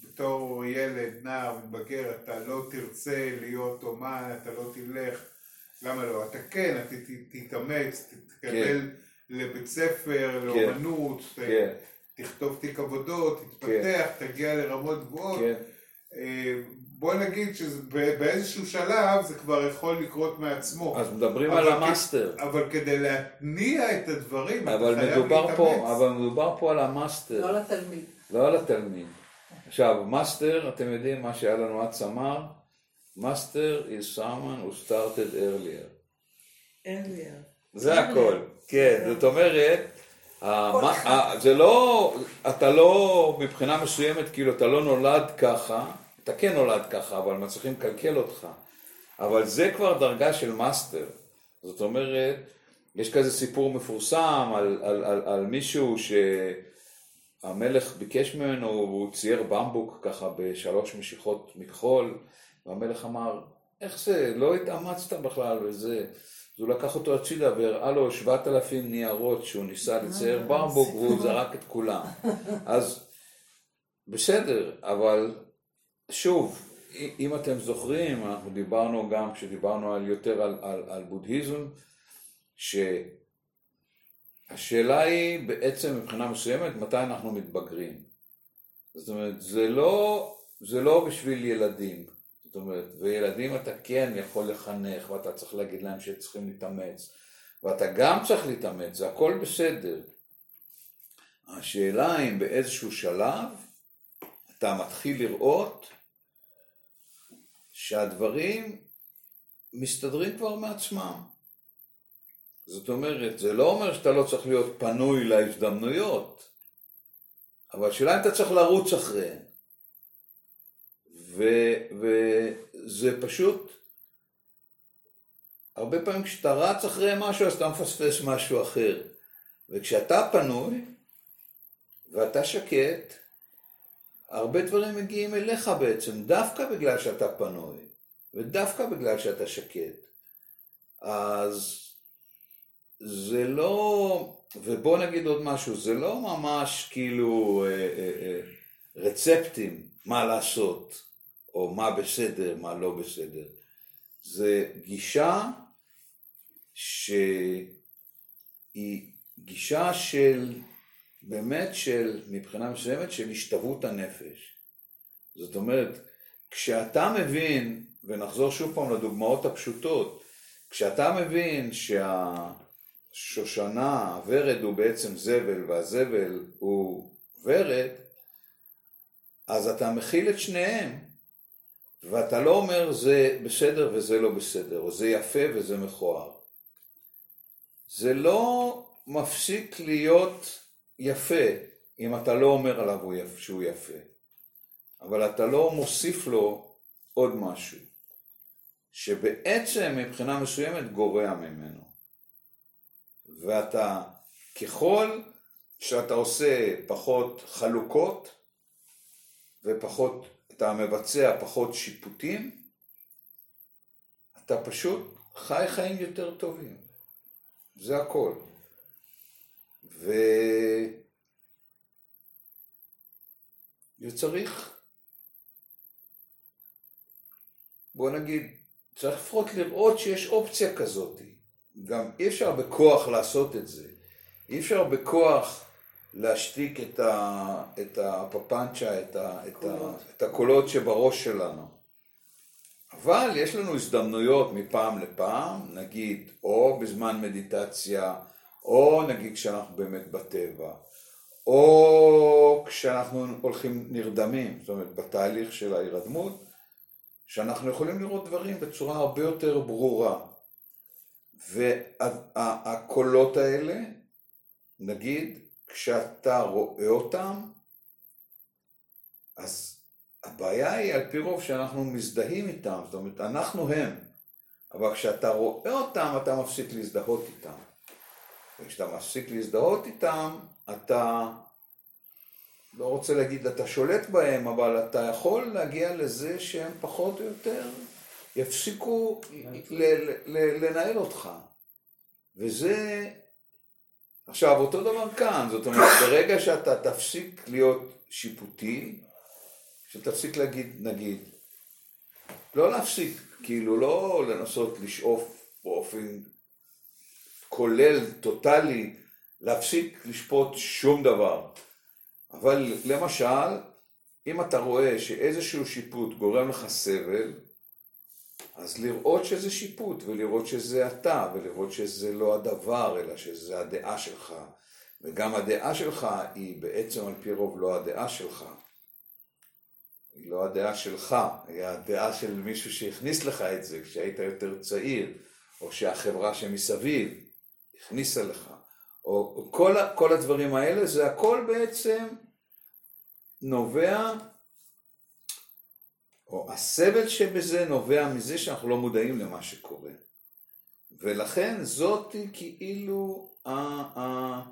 בתור ילד, נער, מתבגר, אתה לא תרצה להיות אומן, אתה לא תלך, למה לא? אתה כן, אתה תתאמץ, תתקבל לבית ספר, לאומנות, כן, תכתוב תיק עבודות, תתפתח, תגיע לרמות גבוהות. כן. בוא נגיד שבאיזשהו שלב זה כבר יכול לקרות מעצמו. אז מדברים על כ- המאסטר. אבל כדי להתניע את הדברים, אתה אבל חייב להתאמץ. פה, אבל מדובר פה על המאסטר. לא לתלמיד. לא על התלמיד. עכשיו, מאסטר, אתם יודעים מה שהיה לנו עד צמר? Master is someone who started earlier. earlier. זה הכל. כן, זאת אומרת, זה לא, אתה לא, מבחינה מסוימת, כאילו, אתה לא נולד ככה, אתה כן נולד ככה, אבל מצליחים לקלקל אותך. אבל זה כבר דרגה של מאסטר. זאת אומרת, יש כזה סיפור מפורסם על, על, על, על מישהו שהמלך ביקש ממנו, והוא צייר במבוק ככה בשלוש משיכות מכחול, והמלך אמר, איך זה, לא התאמצת בכלל וזה. אז הוא לקח אותו הצידה והראה לו שבעת אלפים ניירות שהוא ניסה לצייר במבוק והוא זרק את כולם. אז בסדר, אבל שוב, אם אתם זוכרים, אנחנו דיברנו גם כשדיברנו על יותר על, על, על בודהיזם, שהשאלה היא בעצם מבחינה מסוימת מתי אנחנו מתבגרים. זאת אומרת, זה לא, זה לא בשביל ילדים. זאת אומרת, וילדים אתה כן יכול לחנך ואתה צריך להגיד להם שהם צריכים להתאמץ ואתה גם צריך להתאמץ, זה הכל בסדר. השאלה אם באיזשהו שלב אתה מתחיל לראות שהדברים מסתדרים כבר מעצמם. זאת אומרת, זה לא אומר שאתה לא צריך להיות פנוי להזדמנויות, אבל השאלה אם אתה צריך לרוץ אחריהן. וזה פשוט, הרבה פעמים כשאתה רץ אחרי משהו אז אתה מפספס משהו אחר. וכשאתה פנוי ואתה שקט, הרבה דברים מגיעים אליך בעצם, דווקא בגלל שאתה פנוי, ודווקא בגלל שאתה שקט. אז זה לא, ובוא נגיד עוד משהו, זה לא ממש כאילו אה, אה, אה, רצפטים מה לעשות, או מה בסדר, מה לא בסדר. זה גישה שהיא גישה של, באמת של, מבחינה מסוימת, של השתוות הנפש. זאת אומרת, כשאתה מבין, ונחזור שוב פעם לדוגמאות הפשוטות, כשאתה מבין שהשושנה, הוורד הוא בעצם זבל והזבל הוא ורד, אז אתה מכיל את שניהם, ואתה לא אומר זה בסדר וזה לא בסדר, או זה יפה וזה מכוער. זה לא מפסיק להיות יפה אם אתה לא אומר עליו שהוא יפה, אבל אתה לא מוסיף לו עוד משהו, שבעצם מבחינה מסוימת גורע ממנו. ואתה, ככל שאתה עושה פחות חלוקות ופחות, אתה מבצע פחות שיפוטים, אתה פשוט חי חיים יותר טובים. זה הכל. וצריך, בוא נגיד, צריך לפחות לראות שיש אופציה כזאת. גם אי אפשר בכוח לעשות את זה. אי אפשר בכוח להשתיק את, ה, את הפפנצ'ה, את, ה, את, ה, את הקולות שבראש שלנו. אבל יש לנו הזדמנויות מפעם לפעם, נגיד, או בזמן מדיטציה, או נגיד כשאנחנו באמת בטבע, או כשאנחנו הולכים נרדמים, זאת אומרת בתהליך של ההירדמות, שאנחנו יכולים לראות דברים בצורה הרבה יותר ברורה. והקולות האלה, נגיד, כשאתה רואה אותם, אז הבעיה היא על פי רוב שאנחנו מזדהים איתם, זאת אומרת, אנחנו הם, אבל כשאתה רואה אותם, אתה מפסיק להזדהות איתם. וכשאתה מפסיק להזדהות איתם, אתה, לא רוצה להגיד אתה שולט בהם, אבל אתה יכול להגיע לזה שהם פחות או יותר יפסיקו לנהל אותך. וזה עכשיו, אותו דבר כאן, זאת אומרת, ברגע שאתה תפסיק להיות שיפוטי, שתפסיק להגיד, נגיד, לא להפסיק, כאילו, לא לנסות לשאוף באופן כולל, טוטאלי, להפסיק לשפוט שום דבר. אבל למשל, אם אתה רואה שאיזשהו שיפוט גורם לך סבל, אז לראות שזה שיפוט, ולראות שזה אתה, ולראות שזה לא הדבר, אלא שזה הדעה שלך. וגם הדעה שלך היא בעצם על פי רוב לא הדעה שלך. היא לא הדעה שלך, היא הדעה של מישהו שהכניס לך את זה כשהיית יותר צעיר, או שהחברה שמסביב הכניסה לך, או, או כל, כל הדברים האלה, זה הכל בעצם נובע או הסבל שבזה נובע מזה שאנחנו לא מודעים למה שקורה. ולכן זאת כאילו ה- ה-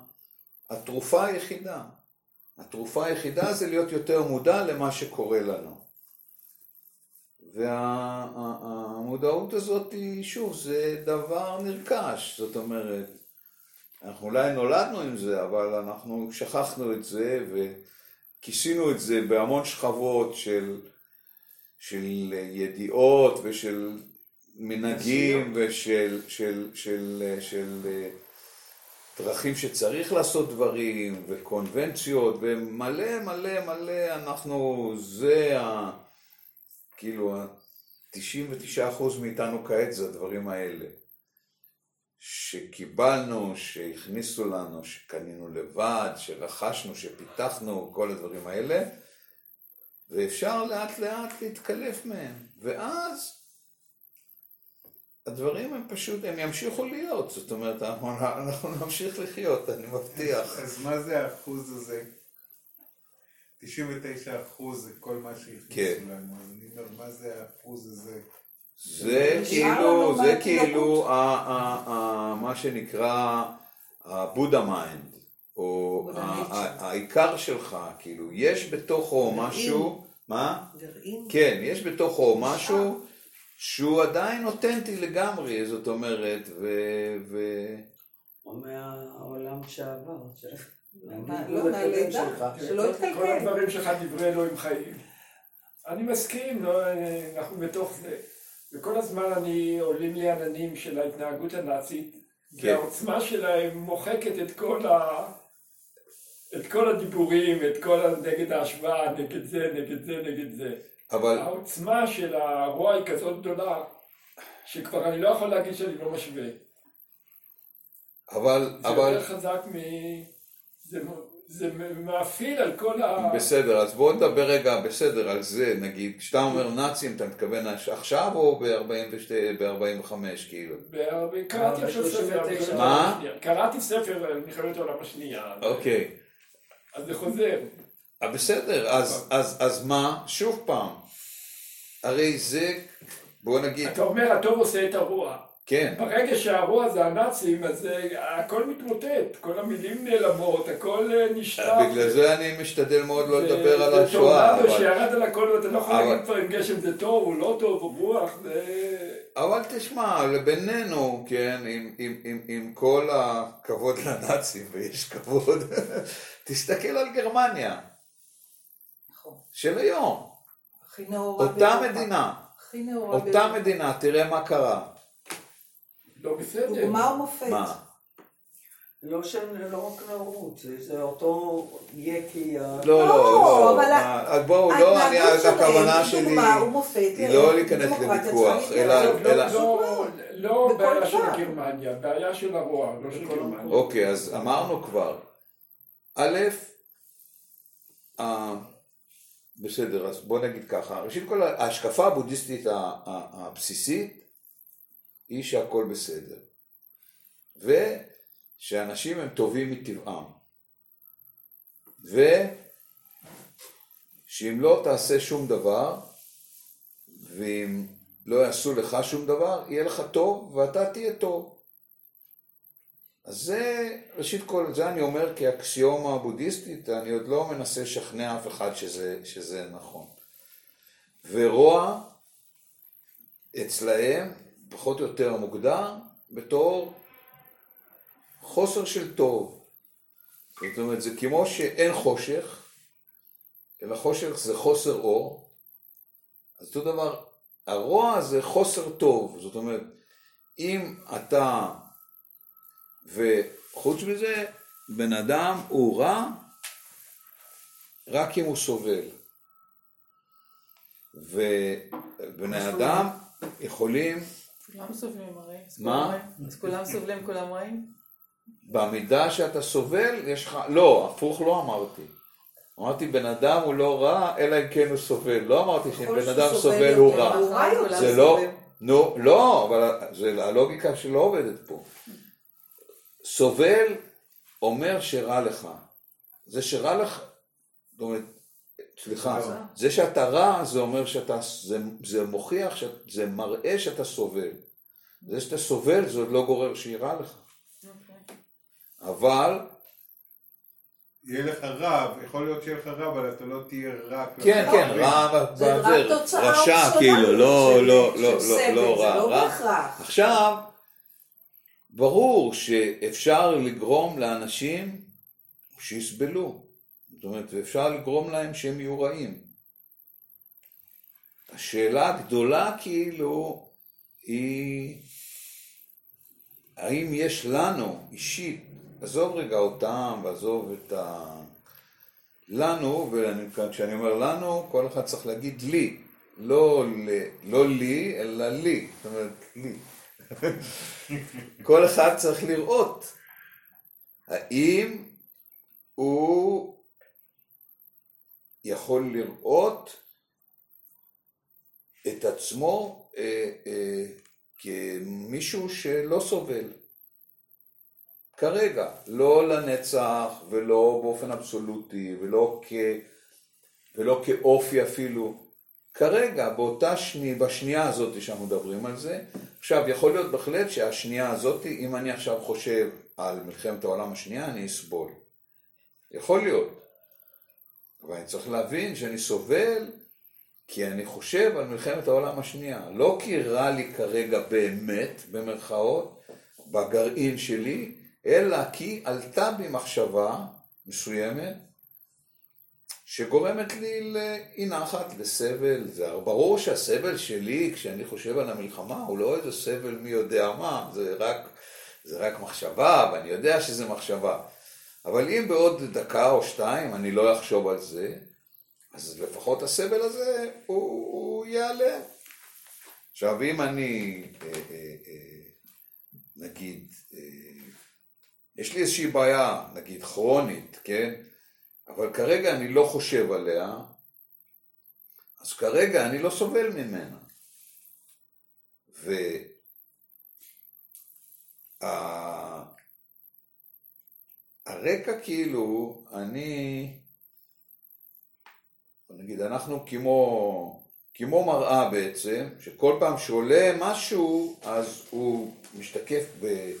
התרופה היחידה. התרופה היחידה זה להיות יותר מודע למה שקורה לנו. והמודעות וה- הזאת היא, שוב, זה דבר נרכש, זאת אומרת, אנחנו אולי נולדנו עם זה, אבל אנחנו שכחנו את זה וכיסינו את זה בהמון שכבות של של ידיעות ושל מנהגים ושל של, של, של, של דרכים שצריך לעשות דברים וקונבנציות ומלא מלא מלא אנחנו זה ה... כאילו ה-99% מאיתנו כעת זה הדברים האלה שקיבלנו, שהכניסו לנו, שקנינו לבד, שרכשנו, שפיתחנו, כל הדברים האלה ואפשר לאט לאט להתקלף מהם, ואז הדברים הם פשוט, הם ימשיכו להיות, זאת אומרת, אנחנו, אנחנו נמשיך לחיות, אני מבטיח. אז מה זה האחוז הזה? 99 אחוז זה כל מה שהכניסו כן. לנו, אז אני אומר, מה זה האחוז הזה? זה כאילו, זה. כאילו ה- ה- ה- מה שנקרא ה Buddha mind, או העיקר שלך, כאילו, יש בתוכו גרעין. משהו, מה? גרעין. כן, יש בתוכו משהו שהוא עדיין אותנטי לגמרי, זאת אומרת, ו... ו... או מהעולם שעבר. לא, הקודם מהלידה. שלא כל יתקלקל. הדברים שלך דברי אלוהים חיים. אני מסכים, לא, אנחנו בתוך זה. וכל הזמן אני, עולים לי עננים של ההתנהגות הנאצית, כן. והעוצמה שלהם מוחקת את כל ה... את כל הדיבורים, את כל ה... נגד ההשוואה, נגד זה, נגד זה, נגד זה. אבל העוצמה של הרוע היא כזאת גדולה, שכבר אני לא יכול להגיד שאני לא משווה. אבל, זה אבל, יותר חזק מ... זה, זה מאפיל על כל ה... בסדר, אז בואו נדבר רגע, בסדר, על זה, נגיד, כשאתה אומר נאצים, אתה מתכוון עכשיו או ב-45, כאילו? קראתי עכשיו ספר, מה? קראתי ספר על מלחמת העולם השנייה. אוקיי. אז זה חוזר. אה, בסדר, אז, אז, אז מה? שוב פעם, הרי זה, בוא נגיד, אתה אומר הטוב עושה את הרוע. כן, ברגע שהרוע זה הנאצים, אז אה, הכל מתמוטט, כל המילים נעלמות, הכל אה, נשטף. בגלל זה אני משתדל מאוד לא זה- לדבר על זה השואה, טורנדו אבל, שירד על הכל ואתה לא יכול להגיד כבר אם גשם זה טוב או לא טוב או רוח, זה... אבל תשמע, בינינו, כן, עם, עם, עם, עם כל הכבוד לנאצים, ויש כבוד, תסתכל על גרמניה, נכון. של היום, הכי נאורה אותה. מדינה, הכי נאורה אותה. מדינה, תראה מה קרה, לא בסדר. דוגמה ומופת. מה? לא של, לא רק נאורות, זה, אותו יקי. ה- לא, לא, לא, לא, אבל מה, אז בואו, לא, אני, הכוונה שלי היא לא להיכנס דמוקרטיה לוויכוח, אלא, לא, לא בעיה של. גרמניה, בעיה של הרוע, לא של גרמניה. אוקיי, אז אמרנו כבר, א', אה, בסדר, אז בוא נגיד ככה, ראשית כל ההשקפה הבודהיסטית הבסיסית היא שהכל בסדר, ושאנשים הם טובים מטבעם, ושאם לא תעשה שום דבר, ואם לא יעשו לך שום דבר, יהיה לך טוב ואתה תהיה טוב. אז זה, ראשית כל, זה אני אומר כאקסיומה בודהיסטית, אני עוד לא מנסה לשכנע אף אחד שזה, שזה נכון. ורוע, אצלהם, פחות או יותר מוגדר, בתור חוסר של טוב. זאת אומרת, זה כמו שאין חושך, אלא חושך זה חוסר אור, אז אותו דבר, הרוע זה חוסר טוב, זאת אומרת, אם אתה, וחוץ מזה, בן אדם הוא רע רק אם הוא סובל. ובני אדם יכולים, כולם סובלים הרי. מה? אז כולם סובלים, כולם רעים? במידה שאתה סובל, יש לך, לא, הפוך לא אמרתי. אמרתי בן אדם הוא לא רע, אלא אם כן הוא סובל. לא אמרתי שאם בן אדם סובל הוא רע. זה לא, נו, לא, אבל זה הלוגיקה שלא עובדת פה. סובל אומר שרע לך. זה שרע לך, זאת אומרת, סליחה, לא. זה שאתה רע זה אומר שאתה, זה, זה מוכיח, ש- זה מראה שאתה סובל. זה שאתה סובל זה עוד לא גורר רע לך. אבל, יהיה לך רע, יכול להיות שיהיה לך רע, אבל אתה לא תהיה רע. כן, כן. רע, זה רק בזה, תוצאה רשע כאילו, לא, לא, לא, לא, לא זה רע. לא רע. בהכרח. עכשיו, ברור שאפשר לגרום לאנשים שיסבלו. זאת אומרת, אפשר לגרום להם שהם יהיו רעים. השאלה הגדולה כאילו היא האם יש לנו אישית, עזוב רגע אותם ועזוב את ה... לנו, וכשאני אומר לנו, כל אחד צריך להגיד לי, לא. לא לי, אלא לי, זאת אומרת לי. כל אחד צריך לראות האם הוא יכול לראות את עצמו אה, אה, כמישהו שלא סובל. כרגע, לא לנצח ולא באופן אבסולוטי ולא, כ, ולא כאופי אפילו. כרגע, באותה שנייה, בשנייה הזאת שאנחנו מדברים על זה, עכשיו יכול להיות בהחלט שהשנייה הזאת, אם אני עכשיו חושב על מלחמת העולם השנייה, אני אסבול. יכול להיות. אבל אני צריך להבין שאני סובל כי אני חושב על מלחמת העולם השנייה. לא כי רע לי כרגע באמת, במרכאות, בגרעין שלי, אלא כי עלתה בי מחשבה מסוימת שגורמת לי לאי נחת, לסבל. זה ברור שהסבל שלי, כשאני חושב על המלחמה, הוא לא איזה סבל מי יודע מה, זה רק, זה רק מחשבה, ואני יודע שזה מחשבה. אבל אם בעוד דקה או שתיים אני לא אחשוב על זה, אז לפחות הסבל הזה הוא, הוא ייעלם. עכשיו אם אני, אה, אה, אה, נגיד, יש לי איזושהי בעיה, נגיד כרונית, כן? אבל כרגע אני לא חושב עליה, אז כרגע אני לא סובל ממנה. וה... הרקע כאילו, אני, נגיד, אנחנו כמו, כמו מראה בעצם, שכל פעם שעולה משהו, אז הוא משתקף ב,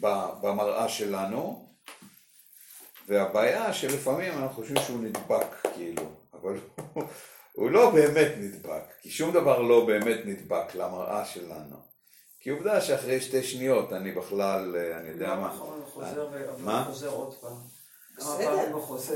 ב, במראה שלנו, והבעיה שלפעמים אנחנו חושבים שהוא נדבק, כאילו, אבל הוא, הוא לא באמת נדבק, כי שום דבר לא באמת נדבק למראה שלנו. כי עובדה שאחרי שתי שניות אני בכלל, אני יודע מה. נכון, הוא חוזר ו- מה? חוזר עוד פעם. בסדר.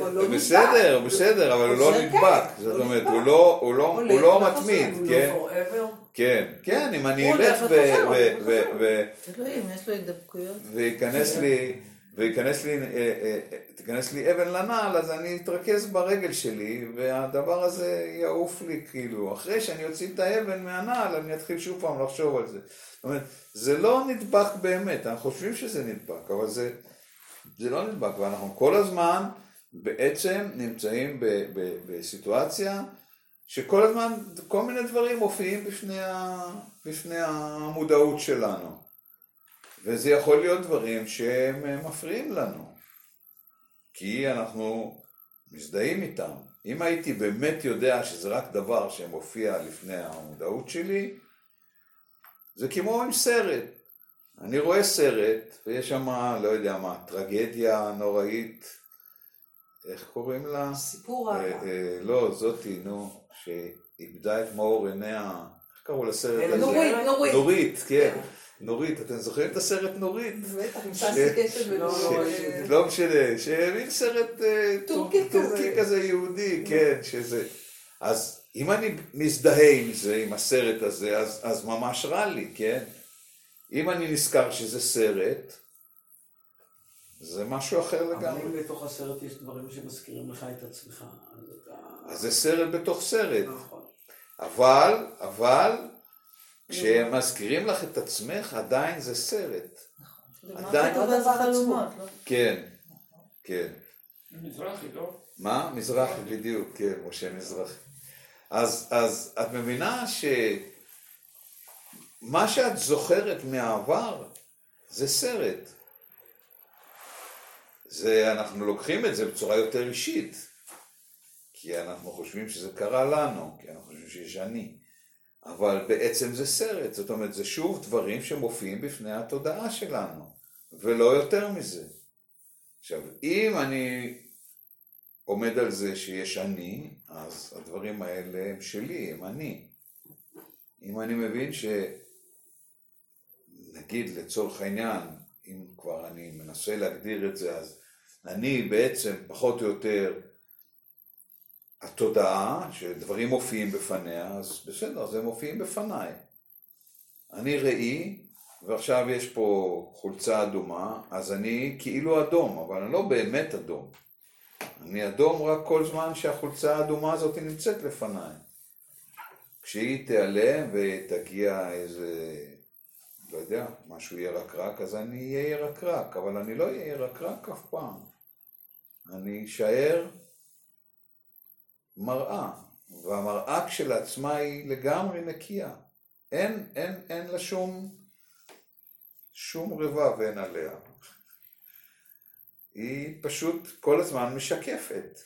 אבל לא בסדר. בסדר, אבל הוא לא חוזר, נדבק, כן, זאת לא אומרת. הוא לא, לא, לא מתמיד, כן, לא. כן, כן, אם אני הוא אלך הולך ו- ו- אלוהים, יש לו הידבקויות. וייכנס לי, וייכנס לי, אה, אה, אה, לי אבן לנעל, אז אני אתרכז ברגל שלי, והדבר הזה יעוף לי, כאילו, אחרי שאני אוציא את האבן מהנעל, אני אתחיל שוב פעם לחשוב על זה. זאת אומרת, זה לא נדבק באמת, אנחנו חושבים שזה נדבק, אבל זה, זה לא נדבק, ואנחנו כל הזמן בעצם נמצאים ב, ב, בסיטואציה שכל הזמן כל מיני דברים מופיעים בפני, ה, בפני המודעות שלנו. וזה יכול להיות דברים שהם אה, מפריעים לנו, כי אנחנו מזדהים איתם. אם הייתי באמת יודע שזה רק דבר שמופיע לפני המודעות שלי, זה כמו עם סרט. אני רואה סרט, ויש שם, לא יודע מה, טרגדיה נוראית, איך קוראים לה? סיפור אה, אהבה. אה, לא, זאתי, נו, שאיבדה את מאור עיניה, איך קראו לסרט הזה? אלן נורית? נורית. נורית, כן. נורית, אתם זוכרים את הסרט נורית? בטח, עם ססי קשת לא. לא, אה, לא משנה, שמין סרט אה, טורקי כזה. יהודי, כן, שזה... אז אם אני מזדהה עם זה, עם הסרט הזה, אז, אז ממש רע לי, כן? אם אני נזכר שזה סרט, זה משהו אחר אבל לגמרי. אם בתוך הסרט יש דברים שמזכירים לך את עצמך, אז אתה... אז זה סרט בתוך סרט. נכון. אבל, אבל, כשהם מזכירים לך את עצמך, עדיין זה סרט. עדיין, דבר חלומות, לא? כן, כן. מזרחי, לא? מה? מזרחי, בדיוק, כן, משה מזרחי. אז, אז את מבינה שמה שאת זוכרת מהעבר זה סרט. זה, אנחנו לוקחים את זה בצורה יותר אישית, כי אנחנו חושבים שזה קרה לנו, כי אנחנו חושבים שיש אני. אבל בעצם זה סרט, זאת אומרת, זה שוב דברים שמופיעים בפני התודעה שלנו, ולא יותר מזה. עכשיו, אם אני עומד על זה שיש אני, אז הדברים האלה הם שלי, הם אני. אם אני מבין ש... נגיד לצורך העניין, אם כבר אני מנסה להגדיר את זה, אז אני בעצם פחות או יותר התודעה, שדברים מופיעים בפניה, אז בסדר, אז הם מופיעים בפניי. אני ראי, ועכשיו יש פה חולצה אדומה, אז אני כאילו אדום, אבל אני לא באמת אדום. אני אדום רק כל זמן שהחולצה האדומה הזאת נמצאת לפניי. כשהיא תיעלם ותגיע איזה, לא יודע, משהו ירקרק, אז אני אהיה ירקרק, אבל אני לא אהיה ירקרק אף פעם. אני אשאר מראה, והמראה כשלעצמה היא לגמרי נקייה. אין, אין, אין לה שום, שום רבב אין עליה. היא פשוט כל הזמן משקפת.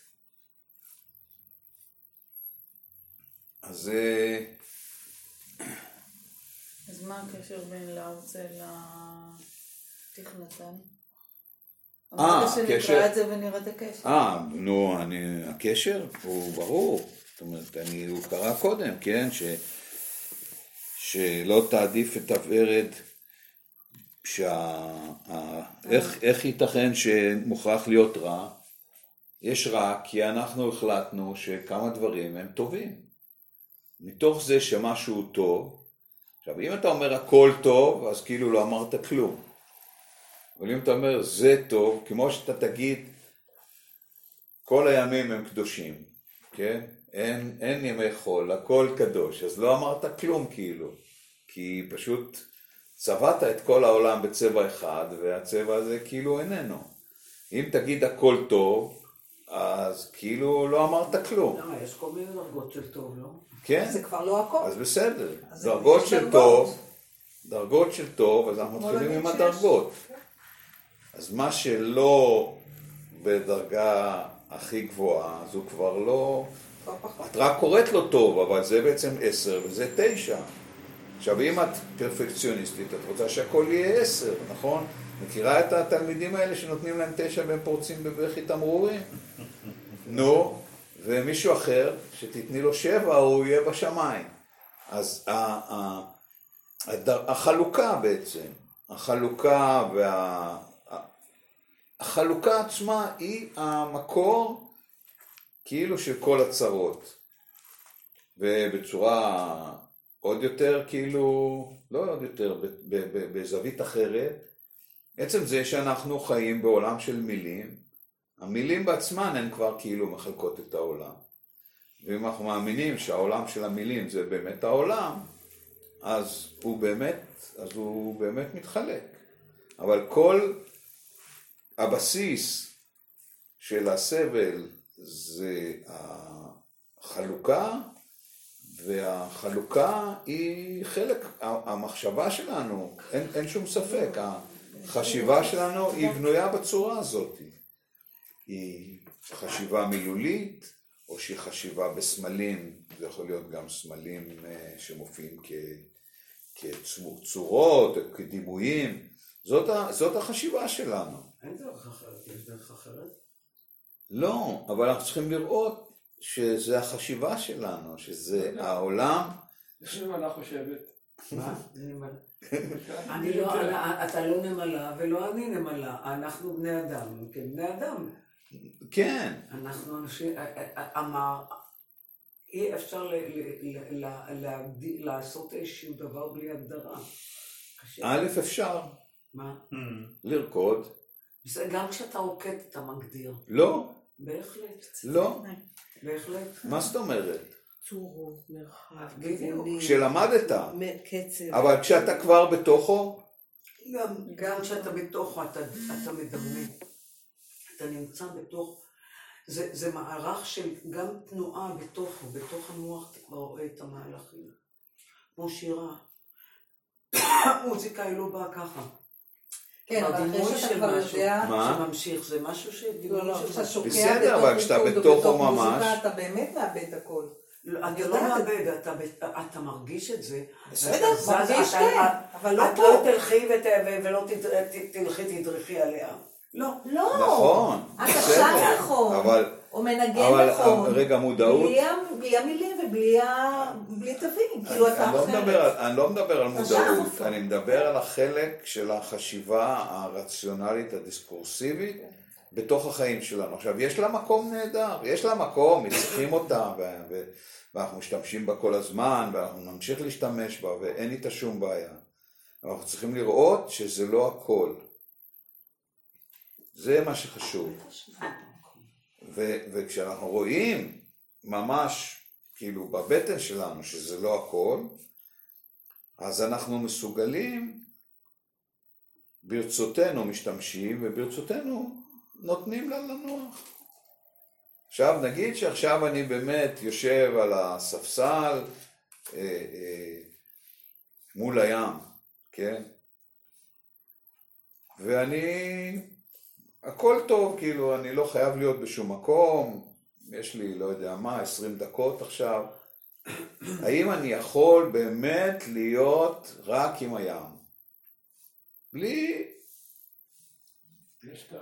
אז אה, אז מה הקשר בין לארצה לתכנתן? אה, אמרת הקשר- שנקרא את זה ונראה את הקשר. אה, נו, אני, הקשר הוא ברור. זאת אומרת, אני, הוא קרה קודם, כן? ש, שלא תעדיף את הוורד, שה, ה, איך, איך ייתכן שמוכרח להיות רע? יש רע כי אנחנו החלטנו שכמה דברים הם טובים. מתוך זה שמשהו טוב, עכשיו אם אתה אומר הכל טוב, אז כאילו לא אמרת כלום. אבל אם אתה אומר זה טוב, כמו שאתה תגיד כל הימים הם קדושים, כן? אין, אין ימי חול, הכל קדוש, אז לא אמרת כלום כאילו, כי פשוט צבעת את כל העולם בצבע אחד, והצבע הזה כאילו איננו. אם תגיד הכל טוב, אז כאילו לא אמרת כלום, למה, יש כל מיני דרגות של טוב, לא? כן? זה כבר לא הכל. אז בסדר, אז דרגות של דרגות. טוב, דרגות של טוב, אז אנחנו מתחילים עם שיש. הדרגות. אז מה שלא בדרגה הכי גבוהה, אז הוא כבר לא... את רק קוראת לו טוב, אבל זה בעצם עשר וזה תשע. עכשיו, אם את פרפקציוניסטית, את רוצה שהכל יהיה עשר, נכון? מכירה את התלמידים האלה שנותנים להם תשע והם פורצים בבכי תמרורים? נו, ומישהו אחר, שתתני לו שבע, הוא יהיה בשמיים. אז החלוקה בעצם, החלוקה וה... החלוקה עצמה היא המקור כאילו של כל הצרות. ובצורה עוד יותר כאילו, לא עוד יותר, בזווית אחרת, עצם זה שאנחנו חיים בעולם של מילים, המילים בעצמן הן כבר כאילו מחלקות את העולם. ואם אנחנו מאמינים שהעולם של המילים זה באמת העולם, אז הוא באמת, אז הוא באמת מתחלק. אבל כל הבסיס של הסבל זה החלוקה, והחלוקה היא חלק, המחשבה שלנו, אין, אין שום ספק, החשיבה שלנו היא בנויה בצורה הזאת. היא חשיבה מילולית, או שהיא חשיבה בסמלים, זה יכול להיות גם סמלים אה, שמופיעים כ- כצורות, כדימויים, זאת, ה, זאת החשיבה שלנו. אין דרך אחרת, יש דרך אחרת? לא, אבל אנחנו צריכים לראות שזה החשיבה שלנו, שזה העולם, לפעמים אני חושבת, מה? אני לא, אתה לא נמלה ולא אני נמלה, אנחנו בני אדם, כבני אדם. כן. אנחנו אנשים, אמר, אי אפשר לעשות איזשהו דבר בלי הגדרה. א', אפשר. מה? לרקוד. גם כשאתה רוקד אתה מגדיר. לא. בהחלט. לא. בהחלט. מה זאת אומרת? צורות, מרחב, בדיוק. כשלמדת. קצב. אבל כשאתה כבר בתוכו? גם, גם כשאתה בתוכו אתה, אתה מדמה. אתה נמצא בתוך... זה, זה מערך של גם תנועה בתוכו, בתוך המוח אתה כבר רואה את המהלכים. כמו שירה. מוזיקה היא לא באה ככה. כן, אבל אחרי שאתה כבר יודע... מה? שממשיך, זה משהו ש... לא, לא, בסדר, אבל כשאתה בתוכו ממש... מוזיקה, אתה באמת מאבד הכל. לא, אתה לא מאבד, אתה מרגיש את זה. בסדר, מרגיש כן, אבל לא פה. את לא תלכי ולא תלכי תדרכי עליה. לא. לא. נכון. אתה שר נכון. אבל... או מנגן נכון. אבל רגע, מודעות. בלי המילים ובלי תווים. כאילו אתה לא אחרת. אני לא מדבר על מודעות, אני מדבר על החלק של החשיבה הרציונלית הדיסקורסיבית בתוך החיים שלנו. עכשיו, יש לה מקום נהדר, יש לה מקום, צריכים אותה, ואנחנו משתמשים בה כל הזמן, ואנחנו נמשיך להשתמש בה, ואין איתה שום בעיה. אנחנו צריכים לראות שזה לא הכל. זה מה שחשוב. ו- וכשאנחנו רואים ממש כאילו בבטן שלנו שזה לא הכל, אז אנחנו מסוגלים, ברצותנו משתמשים וברצותנו נותנים לה לנוח. עכשיו נגיד שעכשיו אני באמת יושב על הספסל אה, אה, מול הים, כן? ואני הכל טוב, כאילו, אני לא חייב להיות בשום מקום, יש לי, לא יודע מה, עשרים דקות עכשיו. האם אני יכול באמת להיות רק עם הים? בלי...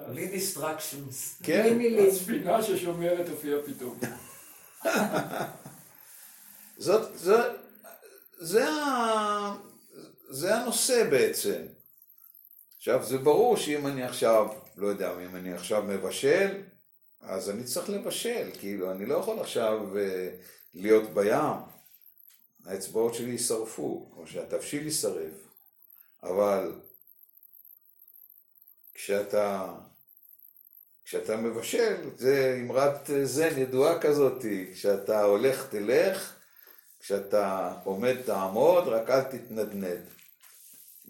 בלי דיסטרקשנס. כן. הספינה ששומרת הופיעה פתאום. זאת, זה, זה, זה הנושא בעצם. עכשיו, זה ברור שאם אני עכשיו לא יודע, אם אני עכשיו מבשל, אז אני צריך לבשל, כאילו, אני לא יכול עכשיו אה, להיות בים. האצבעות שלי יישרפו, או שהתבשיל יישרף. אבל כשאתה, כשאתה מבשל, זה אמרת זן ידועה כזאתי, כשאתה הולך תלך, כשאתה עומד תעמוד, רק אל תתנדנד.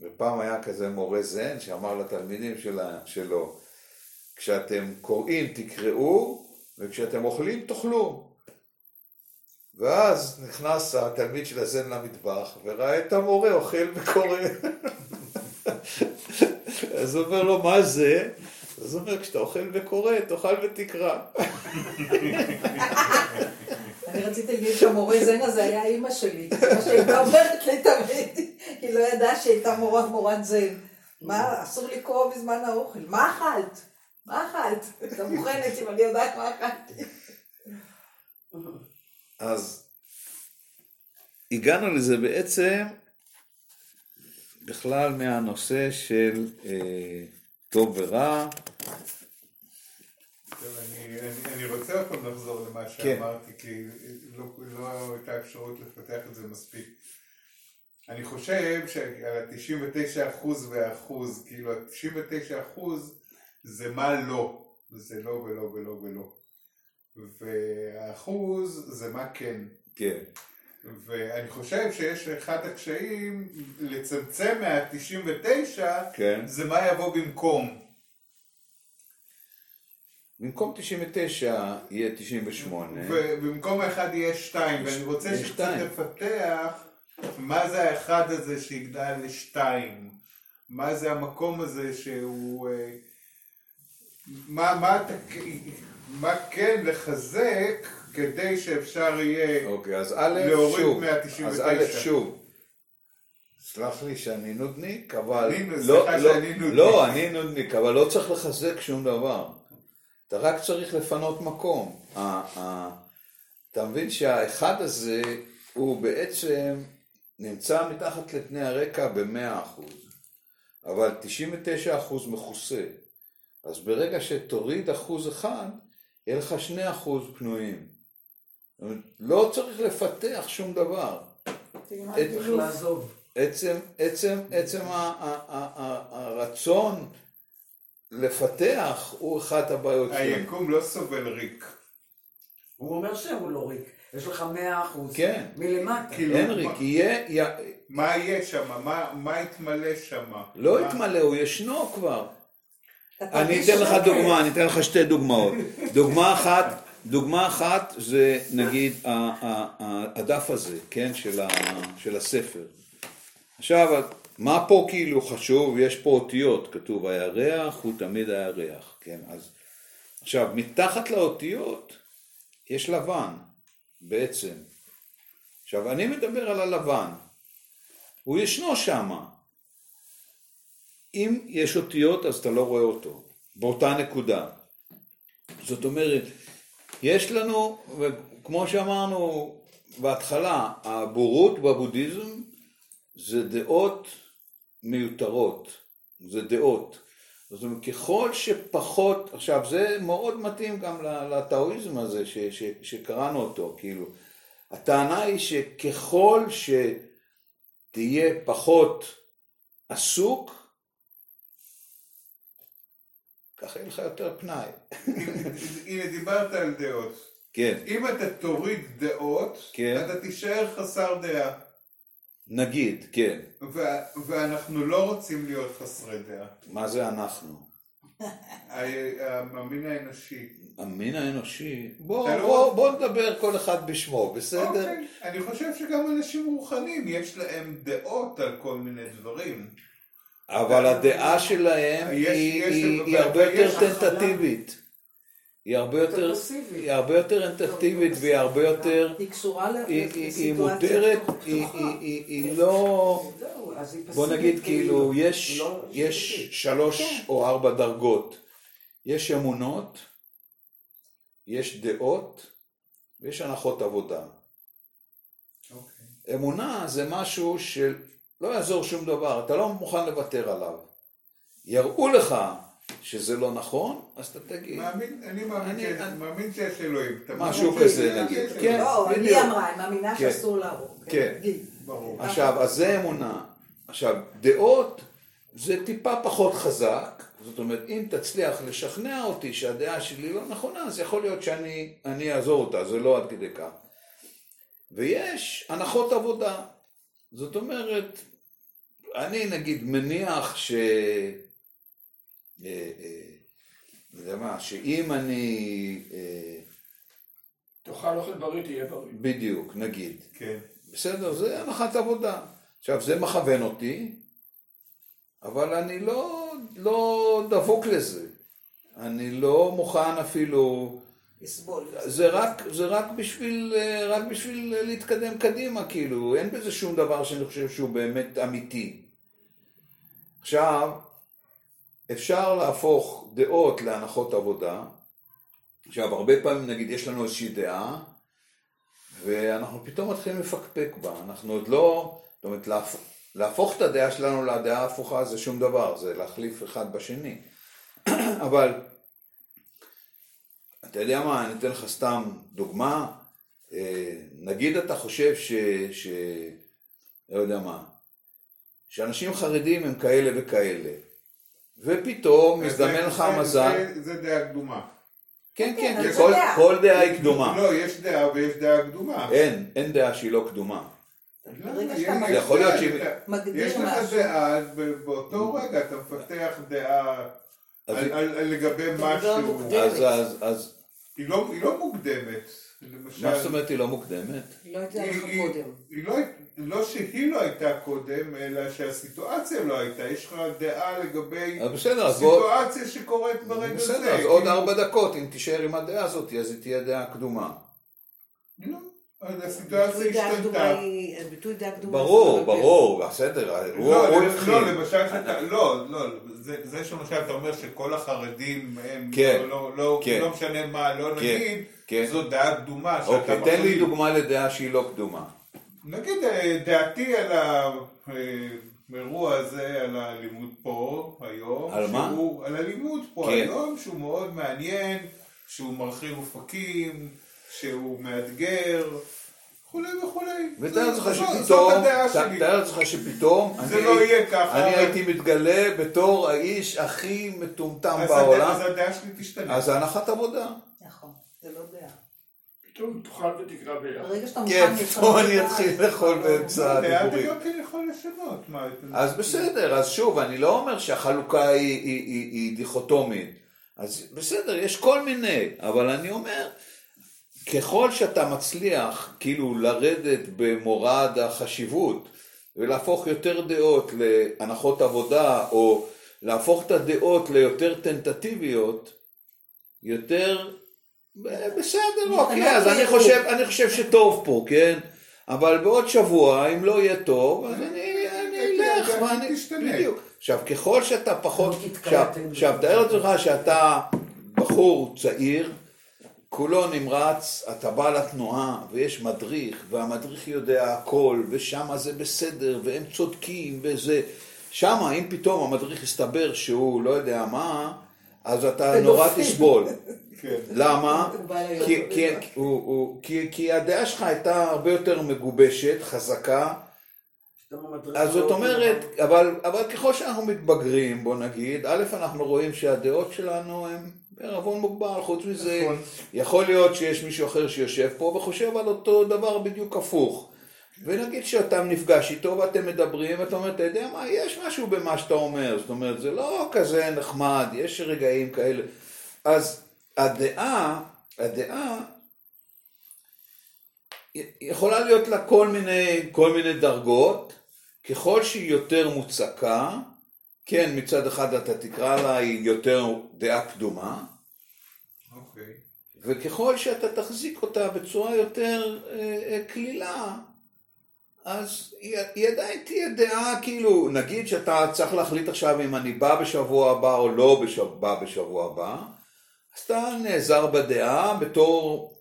ופעם היה כזה מורה זן שאמר לתלמידים שלה, שלו, כשאתם קוראים תקראו, וכשאתם אוכלים תאכלו. ואז נכנס התלמיד של הזן למטבח, וראה את המורה אוכל וקורא. אז הוא אומר לו, מה זה? אז הוא אומר, כשאתה אוכל וקורא, תאכל ותקרא. אני רציתי להגיד שהמורה זן הזה היה אימא שלי, מה שהייתה אומרת לי תמיד, היא לא ידעה שהייתה מורה מורת זן. מה, אסור לקרוא בזמן האוכל, מה אכלת? מה אכלת? אתה מוכנת אם אני יודעת מה אכלתי. אז הגענו לזה בעצם בכלל מהנושא של אה, טוב ורע. אני, אני, רוצה עוד פעם לחזור למה כן. שאמרתי, כן. כי לא, לא הייתה אפשרות לפתח את זה מספיק. אני חושב שעל ה-99% והאחוז, כאילו ה-99% זה מה לא, זה לא ולא ולא ולא. והאחוז זה מה כן. כן. ואני חושב שיש אחד הקשיים לצמצם מה-99, כן. זה מה יבוא במקום. במקום 99 יהיה 98. ובמקום האחד יהיה 2, ואני רוצה שקצת לפתח מה זה האחד הזה שיגדל לשתיים? מה זה המקום הזה שהוא... אה, מה, מה, מה כן לחזק כדי שאפשר יהיה אוקיי, אז א', להוריד שוב, 199. אז א', שוב, סלח לי שאני נודניק, אבל... אני, לא, לא, שאני נודניק. לא, אני נודניק, אבל לא צריך לחזק שום דבר. אתה רק צריך לפנות מקום. אתה מבין שהאחד הזה הוא בעצם נמצא מתחת לפני הרקע ב-100%, אבל 99% מכוסה. אז ברגע שתוריד אחוז אחד, יהיה לך 2% פנויים. לא צריך לפתח שום דבר. עצם, עצם, עצם הרצון לפתח הוא אחת הבעיות שלנו. היקום לא סובל ריק. הוא אומר שהוא לא ריק. יש לך מאה אחוז. כן. מלמטה. כאילו, אין ריק, מה- יהיה, י- מה יהיה שם? מה- מה יתמלא שם? לא מה- יתמלא, הוא ישנו כבר. אני אתן לך. דוגמה, אני אתן לך שתי דוגמאות. דוגמה אחת, דוגמה אחת זה נגיד הדף הזה, כן, של הספר. עכשיו, מה פה כאילו חשוב? יש פה אותיות, כתוב הירח הוא תמיד הירח, כן, אז עכשיו, מתחת לאותיות יש לבן, בעצם. עכשיו, אני מדבר על הלבן, הוא ישנו שמה. אם יש אותיות אז אתה לא רואה אותו, באותה נקודה. זאת אומרת, יש לנו, כמו שאמרנו בהתחלה, הבורות בבודהיזם זה דעות מיותרות, זה דעות. זאת אומרת, ככל שפחות, עכשיו זה מאוד מתאים גם לטאואיזם הזה ש, ש, שקראנו אותו, כאילו, הטענה היא שככל שתהיה פחות עסוק, ככה יהיה לך יותר פנאי. הנה דיברת על דעות. כן, אם אתה תוריד דעות, כן. אתה תישאר חסר דעה. נגיד, כן. ו- ואנחנו לא רוצים להיות חסרי דעה. מה זה אנחנו? המין האנושי. המין האנושי, בוא, אתה לא- בוא, בוא נדבר כל אחד בשמו, בסדר? אוקיי. אני חושב שגם אנשים רוחניים יש להם דעות על כל מיני דברים. אבל הדעה שלהם יש- היא, יש- היא, ו- היא הרבה יותר. טנטטיבית. היא הרבה יותר. היא הרבה יותר טנטטיבית והיא הרבה יותר, היא קשורה ל- היא, לסיטואציה מותרת, פתוחה. היא, היא, היא, היא לא, בוא נגיד כאילו, יש, לא. שלוש כן. או ארבע דרגות. יש אמונות, יש דעות ויש הנחות עבודה. אוקיי. אמונה זה משהו שלא יעזור שום דבר, אתה לא מוכן לוותר עליו. יראו לך שזה לא נכון, אז אתה תגיד, מאמין, אני מאמין שיש- אלוהים. משהו כזה, נגיד. כן. אלוהים. לא. היא אמרה, היא מאמינה כן. שאסור להרוג. כן. ברור. עכשיו, אז זה אמונה. עכשיו, דעות זה טיפה פחות חזק, זאת אומרת, אם תצליח לשכנע אותי שהדעה שלי לא נכונה, אז יכול להיות שאני אני אעזור אותה, זה לא עד כדי כך. ויש הנחות עבודה. זאת אומרת, אני נגיד מניח ש... אה, אה, אני יודע מה, שאם אני... אה, תאכל אוכל בריא, תהיה בריא. בדיוק, נגיד. כן. בסדר, זה הנחת עבודה. עכשיו, זה מכוון אותי, אבל אני לא, לא דבוק לזה. אני לא מוכן אפילו... לסבול. זה רק, זה רק בשביל, רק בשביל להתקדם קדימה, כאילו, אין בזה שום דבר שאני חושב שהוא באמת אמיתי. עכשיו, אפשר להפוך דעות להנחות עבודה. עכשיו, הרבה פעמים, נגיד, יש לנו איזושהי דעה, ואנחנו פתאום מתחילים לפקפק בה. אנחנו עוד לא, זאת אומרת, להפוך, להפוך את הדעה שלנו לדעה ההפוכה זה שום דבר, זה להחליף אחד בשני. אבל אתה יודע מה, אני אתן לך סתם דוגמה. אה, נגיד אתה חושב ש... ש... לא יודע מה, שאנשים חרדים הם כאלה וכאלה, ופתאום מזדמן לך זה- מזל, זה- דעה קדומה. כן כן, כן, כל- דעה. כל דעה היא קדומה, לא, יש דעה ויש דעה קדומה. אין, אין דעה שהיא לא קדומה, זה יכול להיות שהיא- יש לך. דעה, ובאותו רגע אתה מפתח דעה לגבי משהו. מוקדם. אז, היא לא היא לא מוקדמת. למשל, מה זאת אומרת היא לא מוקדמת? לא הייתה לך קודם. היא לא, לא שהיא לא הייתה קודם, אלא שהסיטואציה לא הייתה. יש לך דעה לגבי בסדר, אז בוא, סיטואציה שקורית ברגע הזה. בסדר, אז עוד כאילו, ארבע דקות, אם תישאר עם הדעה הזאת, אז היא תהיה דעה קדומה. לא, אז הסיטואציה השתנתה. היא- ביטוי דעה קדומה. ברור, זה ברור, בסדר, הוא לא, הוא לא, הבחין. לא, למשל שאתה, לא, לא, זה, זה שלמשל אתה אומר שכל החרדים הם, כן, לא, לא, לא, כן. לא משנה מה, לא כן, נגיד, כן. זו דעה קדומה, שאתה אוקיי, תן לי מחליט. דוגמה לדעה שהיא לא קדומה. נגיד אה, דעתי על האירוע הזה, על הלימוד פה היום. על מה? על הלימוד פה כן. היום, שהוא מאוד מעניין, שהוא מרחיב אופקים, שהוא מאתגר, וכולי וכולי. ותאר לעצמך שפתאום. תאר לעצמך שפתאום, זה אני- לא יהיה ככה, אני אבל- הייתי מתגלה בתור האיש הכי מטומטם בעולם, אז הדעה שלי תשתנה. אז הנחת עבודה. נכון, זה לא דעה. פתאום תאכל ותקרא ביחד. ברגע שאתה כן, פתאום לפנות אני את אתחיל לאכול באמצע הדיבורים. יכול לשנות. אתם- אז בסדר, אז שוב, אני לא אומר שהחלוקה היא דיכוטומית. אז בסדר, יש כל מיני, אבל אני אומר, ככל שאתה מצליח כאילו לרדת במורד החשיבות ולהפוך יותר דעות להנחות עבודה, או להפוך את הדעות ליותר טנטטיביות, יותר בסדר, אוקיי, אז אני חושב, אני חושב שטוב פה, כן? אבל בעוד שבוע, אם לא יהיה טוב, אז אני, אני אלך, הדעה ואני... תשתנה. בדיוק. עכשיו, ככל שאתה פחות... עכשיו, תאר לעצמך שאתה בחור צעיר, כולו נמרץ, אתה בא לתנועה, ויש מדריך, והמדריך יודע הכל, ושם זה בסדר, והם צודקים, וזה... שמה, אם פתאום המדריך יסתבר שהוא לא יודע מה, אז אתה נורא תסבול. כן. למה? כי, כי, בריבה. הוא, הוא, כי, כי הדעה שלך הייתה הרבה יותר מגובשת, חזקה, אז זאת לא- אומרת, אבל, אבל ככל שאנחנו מתבגרים, בוא נגיד, א', אנחנו רואים שהדעות שלנו הן בערבון מוגבל, חוץ מזה, נכון. יכול להיות שיש מישהו אחר שיושב פה וחושב על אותו דבר בדיוק הפוך. ונגיד שאתה נפגש איתו ואתם מדברים, ואתה אומר, אתה יודע מה, יש משהו במה שאתה אומר, זאת אומרת, זה לא כזה נחמד, יש רגעים כאלה. אז הדעה, הדעה, יכולה להיות לה כל מיני, כל מיני דרגות, ככל שהיא יותר מוצקה, כן, מצד אחד אתה תקרא לה היא יותר דעה קדומה. וככל שאתה תחזיק אותה בצורה יותר אה, אה, קלילה, אז היא, היא עדיין תהיה דעה, כאילו, נגיד שאתה צריך להחליט עכשיו אם אני בא בשבוע הבא או לא בשב, בא בשבוע הבא, אז אתה נעזר בדעה בתור,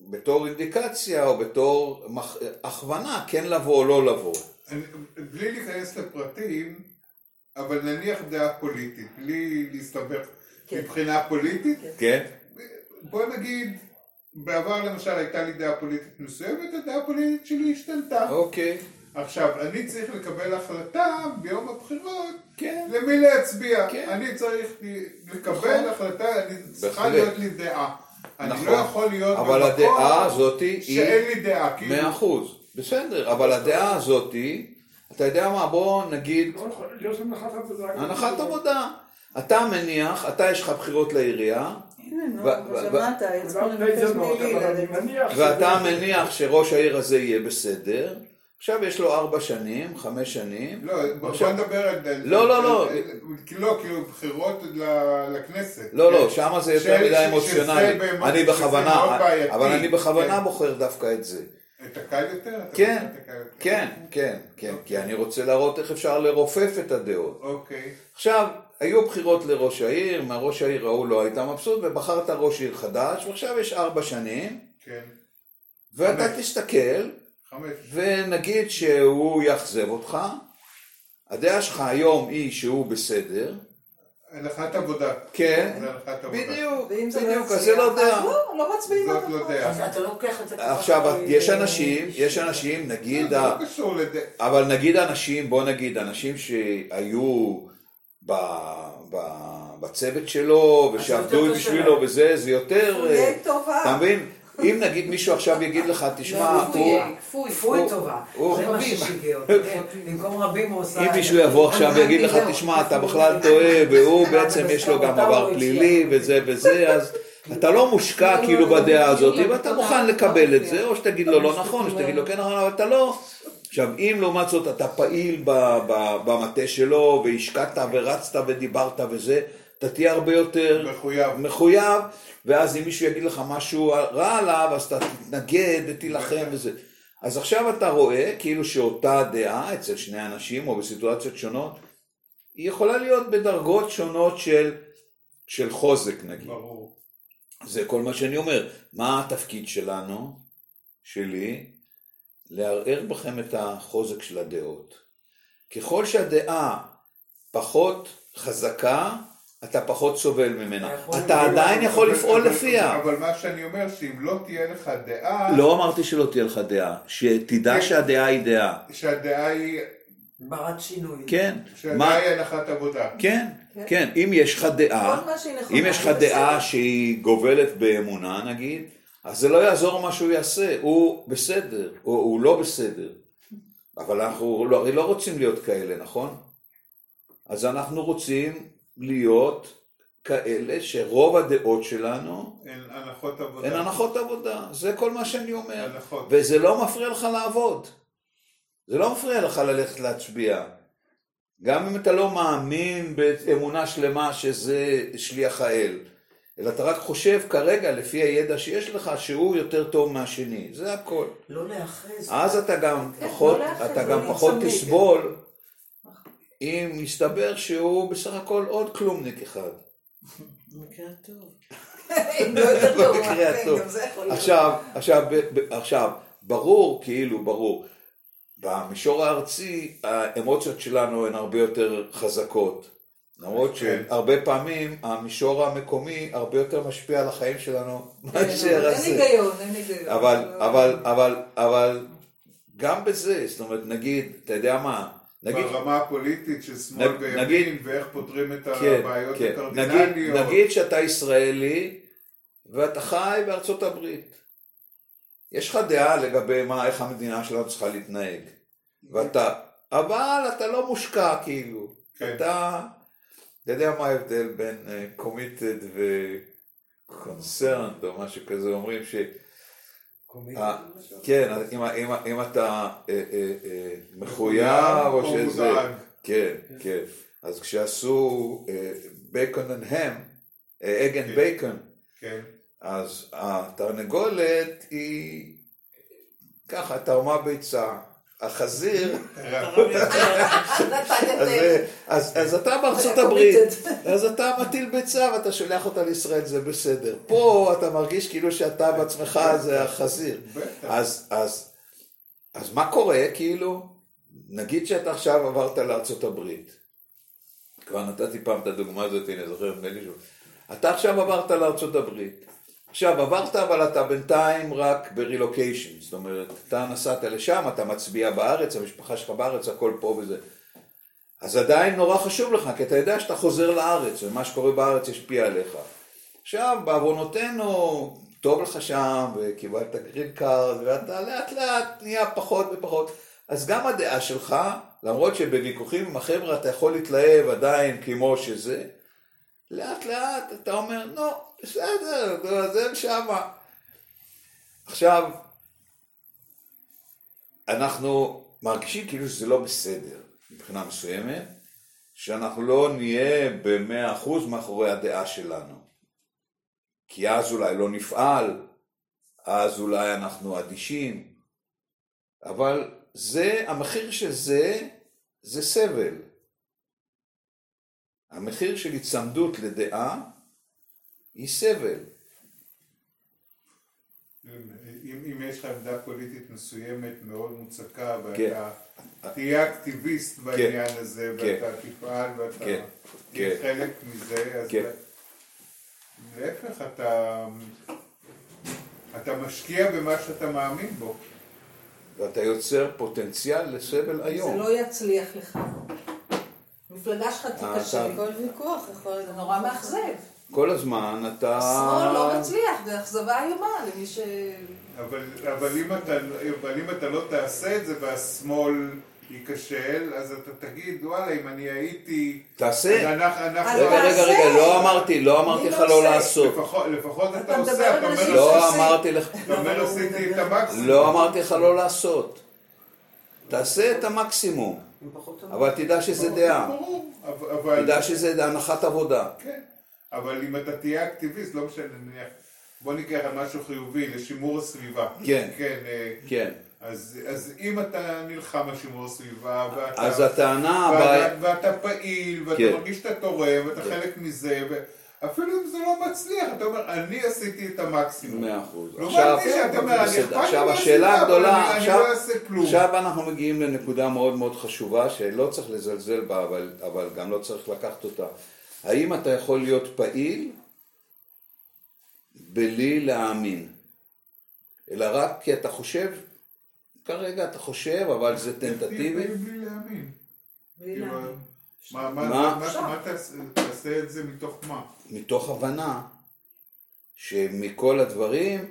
בתור אינדיקציה או בתור מח, הכוונה, כן לבוא או לא לבוא. אני- בלי להיכנס לפרטים, אבל נניח דעה פוליטית, בלי להסתבך כן. מבחינה פוליטית, כן? בוא נגיד, בעבר למשל הייתה לי דעה פוליטית מסוימת, הדעה הפוליטית שלי השתנתה. אוקיי, עכשיו, אני צריך לקבל החלטה ביום הבחירות כן. למי להצביע. כן. אני צריך לקבל נכון. החלטה, אני צריכה. להיות לי דעה. אני נכון. לא יכול להיות אבל הדעה הזאת היא... שאין לי דעה. כאילו, מאה אחוז, בסדר, אבל הדעה הזאת היא, אתה יודע מה, בוא נגיד, לא יכול להיות הנחת עבודה. הנחת עבודה. אתה מניח, אתה יש לך בחירות לעירייה, ואתה מניח שראש העיר הזה יהיה בסדר, עכשיו יש לו ארבע שנים, חמש שנים, לא, בוא נדבר על... לא, לא, לא. לא, כאילו בחירות לכנסת. לא, לא, כן. שמה זה יותר מדי אמוציונלי, אני בכוונה. אבל אני בכוונה כן. בוחר דווקא את זה. את הקל יותר? כן. כן, כן, כן, כי אני רוצה להראות איך אפשר לרופף את הדעות. אוקיי. עכשיו, היו בחירות לראש העיר, מהראש העיר ההוא לא היית מבסוט, ובחרת ראש עיר חדש, ועכשיו יש ארבע שנים, כן. ואתה חמש. תסתכל, חמש. ונגיד שהוא יאכזב אותך, הדעה שלך היום היא שהוא בסדר, הנחת עבודה. כן, זה הנחת עבודה. בדיוק, לא בדיוק, אז זה לא דעה. לא, לא מצביעים זאת לא. דעה. אז אתה לוקח את זה ככה. עכשיו, יש אנשים, יש אנשים, נגיד, לא קשור לדעה. אבל נגיד אנשים, בוא נגיד, אנשים שהיו ב, ב, בצוות שלו, ושעבדו בשבילו. וזה, זה יותר... כפויי אה, טובה. אתה מבין? אם נגיד מישהו עכשיו יגיד לך, תשמע, לא, הוא... כפויי, כפוי. הוא- טובה, הוא זה מה. ששיגע אותי, כן. במקום רבים הוא עושה... אם מישהו יבוא עכשיו ויגיד לך, תשמע, אתה בכלל טועה, והוא בעצם יש לו גם עבר פלילי וזה וזה, אז אתה לא מושקע כאילו בדעה הזאת, ואתה מוכן לקבל את זה, או שתגיד לו לא נכון, או שתגיד לו כן נכון, אבל אתה לא... עכשיו, אם לעומת זאת אתה פעיל במטה שלו, והשקעת ורצת ודיברת וזה, אתה תהיה הרבה יותר מחויב. מחויב, ואז אם מישהו יגיד לך משהו רע עליו, אז אתה תתנגד ותילחם וזה. אז עכשיו אתה רואה כאילו שאותה דעה אצל שני אנשים או בסיטואציות שונות, היא יכולה להיות בדרגות שונות של, של חוזק נגיד. ברור. זה כל מה שאני אומר. מה התפקיד שלנו, שלי? לערער בכם את החוזק של הדעות. ככל שהדעה פחות חזקה, אתה פחות סובל ממנה. אתה עדיין יכול לפעול אבל- לפיה. אבל מה שאני אומר, שאם לא תהיה לך דעה, לא אמרתי שלא תהיה לך דעה, שתדע כן. שהדעה היא דעה. שהדעה היא, ברת שינוי. כן, שהדעה היא הנחת עבודה. כן, כן, אם יש לך דעה, אם יש לך דעה. שהיא גובלת באמונה נגיד, אז זה לא יעזור מה שהוא יעשה, הוא בסדר, או הוא לא בסדר. אבל אנחנו לא, הרי לא רוצים להיות כאלה, נכון? אז אנחנו רוצים להיות כאלה שרוב הדעות שלנו הן הנחות עבודה. הן הנחות עבודה, זה כל מה שאני אומר. הנחות. וזה לא מפריע לך לעבוד. זה לא מפריע לך ללכת להצביע. גם אם אתה לא מאמין באמונה שלמה שזה שליח האל, אלא אתה רק חושב כרגע, לפי הידע שיש לך, שהוא יותר טוב מהשני. זה הכל. לא להיאחז. אז אתה גם כן, פחות, לא להיאחז, אתה לא גם פחות. תסבול אם יסתבר שהוא בסך הכל עוד כלומניק אחד. במקרה הטוב. לא במקרה כן, הטוב. עכשיו, עכשיו, עכשיו, ברור, כאילו, ברור, במישור הארצי האמוציות שלנו הן הרבה יותר חזקות. למרות כן. שהרבה פעמים המישור המקומי הרבה יותר משפיע על החיים שלנו מאשר אין הזה. היגיון, אין היגיון. אבל, אבל, אבל, אבל, גם בזה, זאת אומרת, נגיד, אתה יודע מה, נגיד, ברמה הפוליטית של שמאל וימין, ואיך פותרים את כן, הבעיות כן, נגיד, הקרדינליות. נגיד שאתה ישראלי ואתה חי בארצות הברית. יש לך דעה לגבי מה, איך המדינה שלנו צריכה להתנהג. ואתה, אבל אתה לא מושקע כאילו. כן. אתה, אתה יודע מה ההבדל בין uh, committed ו-concerned או משהו כזה, אומרים ש... אה, כן, אם, אם, אם אתה אה, אה, אה, מחויב או שזה... כן, כן. אז כשעשו bacon and ham, egg and. Bacon. אז התרנגולת היא ככה, תרמה ביצה. החזיר, אז, אז, אז אתה בארצות הברית. אז אתה מטיל ביצה ואתה שולח אותה לישראל, זה בסדר. פה אתה מרגיש כאילו שאתה בעצמך זה החזיר. אז, אז, אז מה קורה, כאילו, נגיד שאתה עכשיו עברת לארצות הברית, כבר נתתי פעם את הדוגמה הזאת, הנה זוכר, נדמה לי שהוא, אתה עכשיו עברת לארצות הברית, עכשיו עברת אבל אתה בינתיים רק ברילוקיישן, זאת אומרת, אתה נסעת לשם, אתה מצביע בארץ, המשפחה שלך בארץ, הכל פה וזה. אז עדיין נורא חשוב לך, כי אתה יודע שאתה חוזר לארץ, ומה שקורה בארץ ישפיע עליך. עכשיו, בעוונותינו, טוב לך שם, וקיבלת green card, ואתה לאט לאט נהיה פחות ופחות. אז גם הדעה שלך, למרות שבוויכוחים עם החבר'ה אתה יכול להתלהב עדיין כמו שזה, לאט לאט אתה אומר, נו, בסדר, נו, זה שמה. עכשיו, אנחנו מרגישים כאילו שזה לא בסדר מבחינה מסוימת, שאנחנו לא נהיה במאה אחוז מאחורי הדעה שלנו. כי אז אולי לא נפעל, אז אולי אנחנו אדישים, אבל זה, המחיר של זה, זה סבל. המחיר של היצמדות לדעה היא סבל. אם, אם יש לך עמדה פוליטית מסוימת מאוד מוצקה כן. ואתה תהיה אקטיביסט בעניין הזה כן. ואתה תפעל ואתה כן. תהיה כן. חלק מזה, אז כן. להפך אתה, אתה משקיע במה שאתה מאמין בו. ואתה יוצר פוטנציאל לסבל זה היום. לא יצליח לך. המפלגה שלך תיכשל. אתה- כל ויכוח יכול. זה נורא מאכזב. כל הזמן אתה... השמאל לא מצליח, זה אכזבה איומה למי ש... אבל, אבל, אם אתה, אבל אם אתה לא תעשה את זה והשמאל ייכשל, אז אתה תגיד, וואלה, אם אני הייתי... תעשה. אנחנו, אנחנו, רגע, רגע. רגע, לא אמרתי, לא אמרתי אני לך לא לא עושה. לעשות. לפחות, לפחות אתה, אתה עושה, אתה אומר, לא. אמרתי לך, אתה אומר, עשיתי את המקסימום. לא אמרתי לך לא לעשות. תעשה את המקסימום, אבל תדע שזה דעה. תדע שזה הנחת עבודה. כן, אבל אם אתה תהיה אקטיביסט, לא משנה, נניח, בוא ניקח על משהו חיובי, לשימור הסביבה. כן. כן, אה, כן. אז, אז אם אתה נלחם על שימור הסביבה, ואתה... אז הטענה ואתה, הבאה... ואתה פעיל, ואתה כן. מרגיש שאתה תורם, ואתה כן. חלק מזה, ו... אפילו אם זה לא מצליח, אתה אומר, אני עשיתי את המקסימום. מאה אחוז. לעומת עכשיו, לי עכשיו מהסביבה, השאלה הגדולה, לא. עכשיו אנחנו מגיעים לנקודה מאוד מאוד חשובה, שלא צריך לזלזל בה, אבל, אבל גם לא צריך לקחת אותה. האם אתה יכול להיות פעיל בלי להאמין? אלא רק כי אתה חושב, כרגע אתה חושב, אבל זה טנטטיבי. בלי להאמין. בלי כאילו, להאמין. מה- מה? מה מה- מה תעשה את זה מתוך מה? מתוך הבנה שמכל הדברים,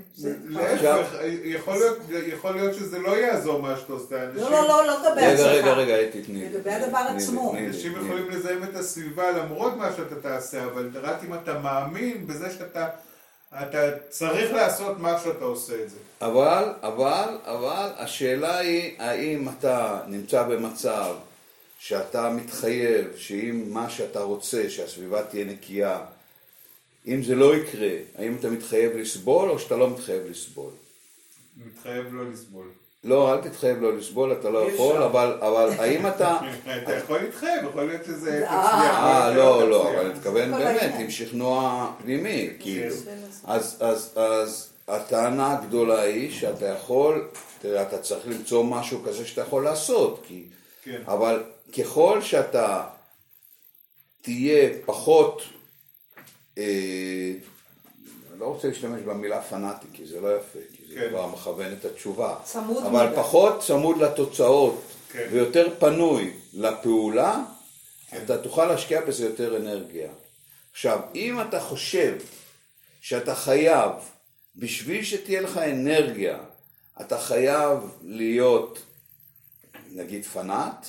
להפך, יכול להיות- יכול להיות שזה לא יעזור מה שאתה עושה. אנשים- לא, לא, לא, לא לגבי רגע, הצלחה. רגע, רגע, אתי, תני לי. לגבי הדבר עצמו. אנשים. יכולים לזהם את הסביבה למרות מה שאתה תעשה, אבל רק אם אתה מאמין בזה שאתה אתה צריך לעשות מה שאתה עושה את זה. אבל, אבל, אבל, השאלה היא, האם אתה נמצא במצב שאתה מתחייב שאם מה שאתה רוצה, שהסביבה תהיה נקייה, אם זה לא יקרה, האם אתה מתחייב לסבול או שאתה לא מתחייב לסבול? מתחייב לא לסבול. לא, אל תתחייב לא לסבול, אתה לא יכול. אבל, אבל האם אתה... אתה יכול להתחייב, יכול להיות שזה. אה, יכול להיות לא, לא, תצליח. אבל אני מתכוון באמת. עם שכנוע פנימי, כאילו. כן. אז, אז, הטענה הגדולה היא שאתה יכול, תראה, אתה צריך למצוא משהו כזה שאתה יכול לעשות, כי, כן. אבל ככל שאתה תהיה פחות, אה, אני לא רוצה להשתמש במילה פנאטי, כי זה לא יפה, כי זה כן. כבר מכוון את התשובה, צמוד אבל. פחות צמוד לתוצאות כן. ויותר פנוי לפעולה, אתה תוכל להשקיע בזה יותר אנרגיה. עכשיו, אם אתה חושב שאתה חייב, בשביל שתהיה לך אנרגיה, אתה חייב להיות, נגיד, פנאט,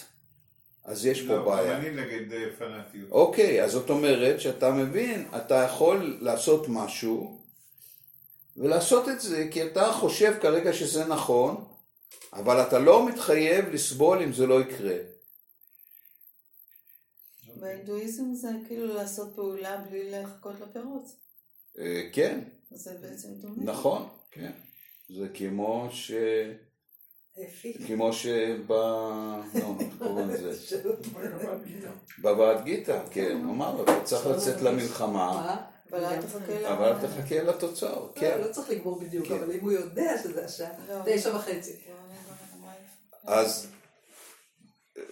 אז יש פה לא, בעיה. גם אני נגד אה, פנאטיות. אוקיי, אז זאת אומרת שאתה מבין, אתה יכול לעשות משהו ולעשות את זה כי אתה חושב כרגע שזה נכון, אבל אתה לא מתחייב לסבול אם זה לא יקרה. בהינדואיזם זה כאילו לעשות פעולה בלי לחכות לפירות. אה, כן, זה בעצם דומה. נכון, כן. זה כמו ש... כמו שב... נו, איך קוראים לזה? בבעד גיתא, כן, הוא אמר, אתה צריך לצאת למלחמה, מה? אבל אל תחכה ל... אבל אל תחכה לתוצאות, כן. לא, לא צריך לגמור בדיוק, כן. אבל אם הוא יודע שזה השעה, תשע וחצי. אז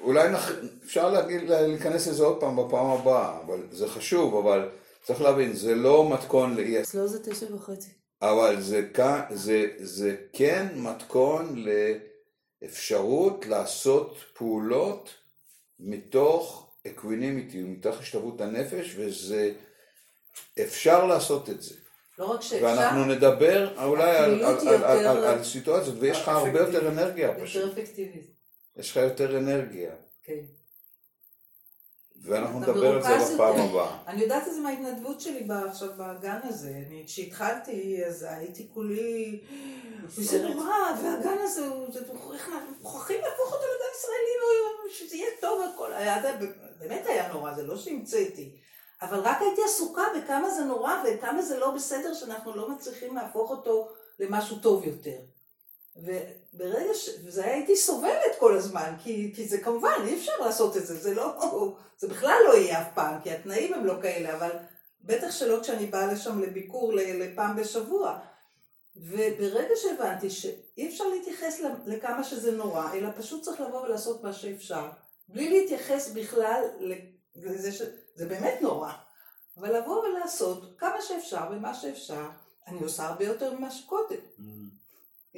אולי נח... אפשר להגיד, להיכנס לזה עוד פעם בפעם הבאה, אבל זה חשוב, אבל צריך להבין, זה לא מתכון לאי... אצלו זה תשע וחצי. אבל זה, כ- זה, זה כן מתכון לאפשרות לעשות פעולות מתוך equanimity, מתוך השתוות הנפש, וזה, אפשר לעשות את זה. לא רק שאפשר, ואנחנו נדבר אולי על, על, על, על, על, על סיטואציות, ויש לך הרבה יותר אנרגיה פשוט. יותר אפקטיבית. יש לך יותר אנרגיה. כן. ואנחנו נדבר על זה בפעם. הבאה. אני יודעת את זה מההתנדבות שלי ב- עכשיו בגן הזה. אני, כשהתחלתי, אז הייתי כולי, זה נורא, והגן הזה, מוכרחים להפוך אותו לגן ישראלי, לא- שזה יהיה טוב הכל. היה, זה באמת היה נורא, זה לא שהמצאתי. אבל רק הייתי עסוקה בכמה זה נורא וכמה זה לא בסדר שאנחנו לא מצליחים להפוך אותו למשהו טוב יותר. וברגע ש... וזה היה, הייתי סובלת כל הזמן, כי, כי זה כמובן, אי אפשר לעשות את זה, זה לא, זה בכלל לא יהיה אף פעם, כי התנאים הם לא כאלה, אבל בטח שלא כשאני באה לשם לביקור לפעם בשבוע. וברגע שהבנתי שאי אפשר להתייחס לכמה שזה נורא, אלא פשוט צריך לבוא ולעשות מה שאפשר, בלי להתייחס בכלל לזה שזה באמת נורא, אבל לבוא ולעשות כמה שאפשר ומה שאפשר, אני עושה הרבה יותר ממה שקודם.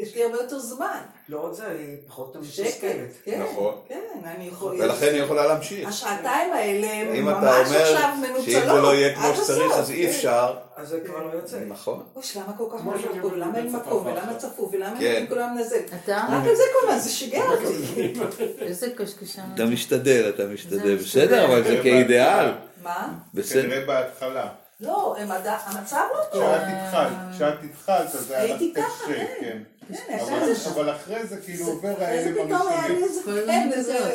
יש לי הרבה יותר זמן. לא רק זה, אני פחות שקט, מתוסכלת. כן, נכון. כן, אני יכולה... ולכן היא יכולה להמשיך. השעתיים האלה אם אתה ממש אומר עכשיו מנוצלות. שאם זה לא יהיה כמו שצריך אז אי כן. אפשר, אז זה כבר לא יוצא. נכון. אוש, למה כל כך מקום? אומר למה אין מקום? ולמה צפוף? ולמה כן. אין כולם נזה? אתה? רק על זה כל הזמן, זה שיגע אותי. איזה קשקשן. אתה משתדל, אתה משתדל, בסדר, אבל זה. כאידיאל, מה? בסדר. כנראה בהתחלה. לא, הם עד- המצב לא טוב. כשאת התחלת, כשאת התחלת, אז היה לך קשה, כן. כן. כן, אבל- אחרי זה כאילו עובר אחרי זה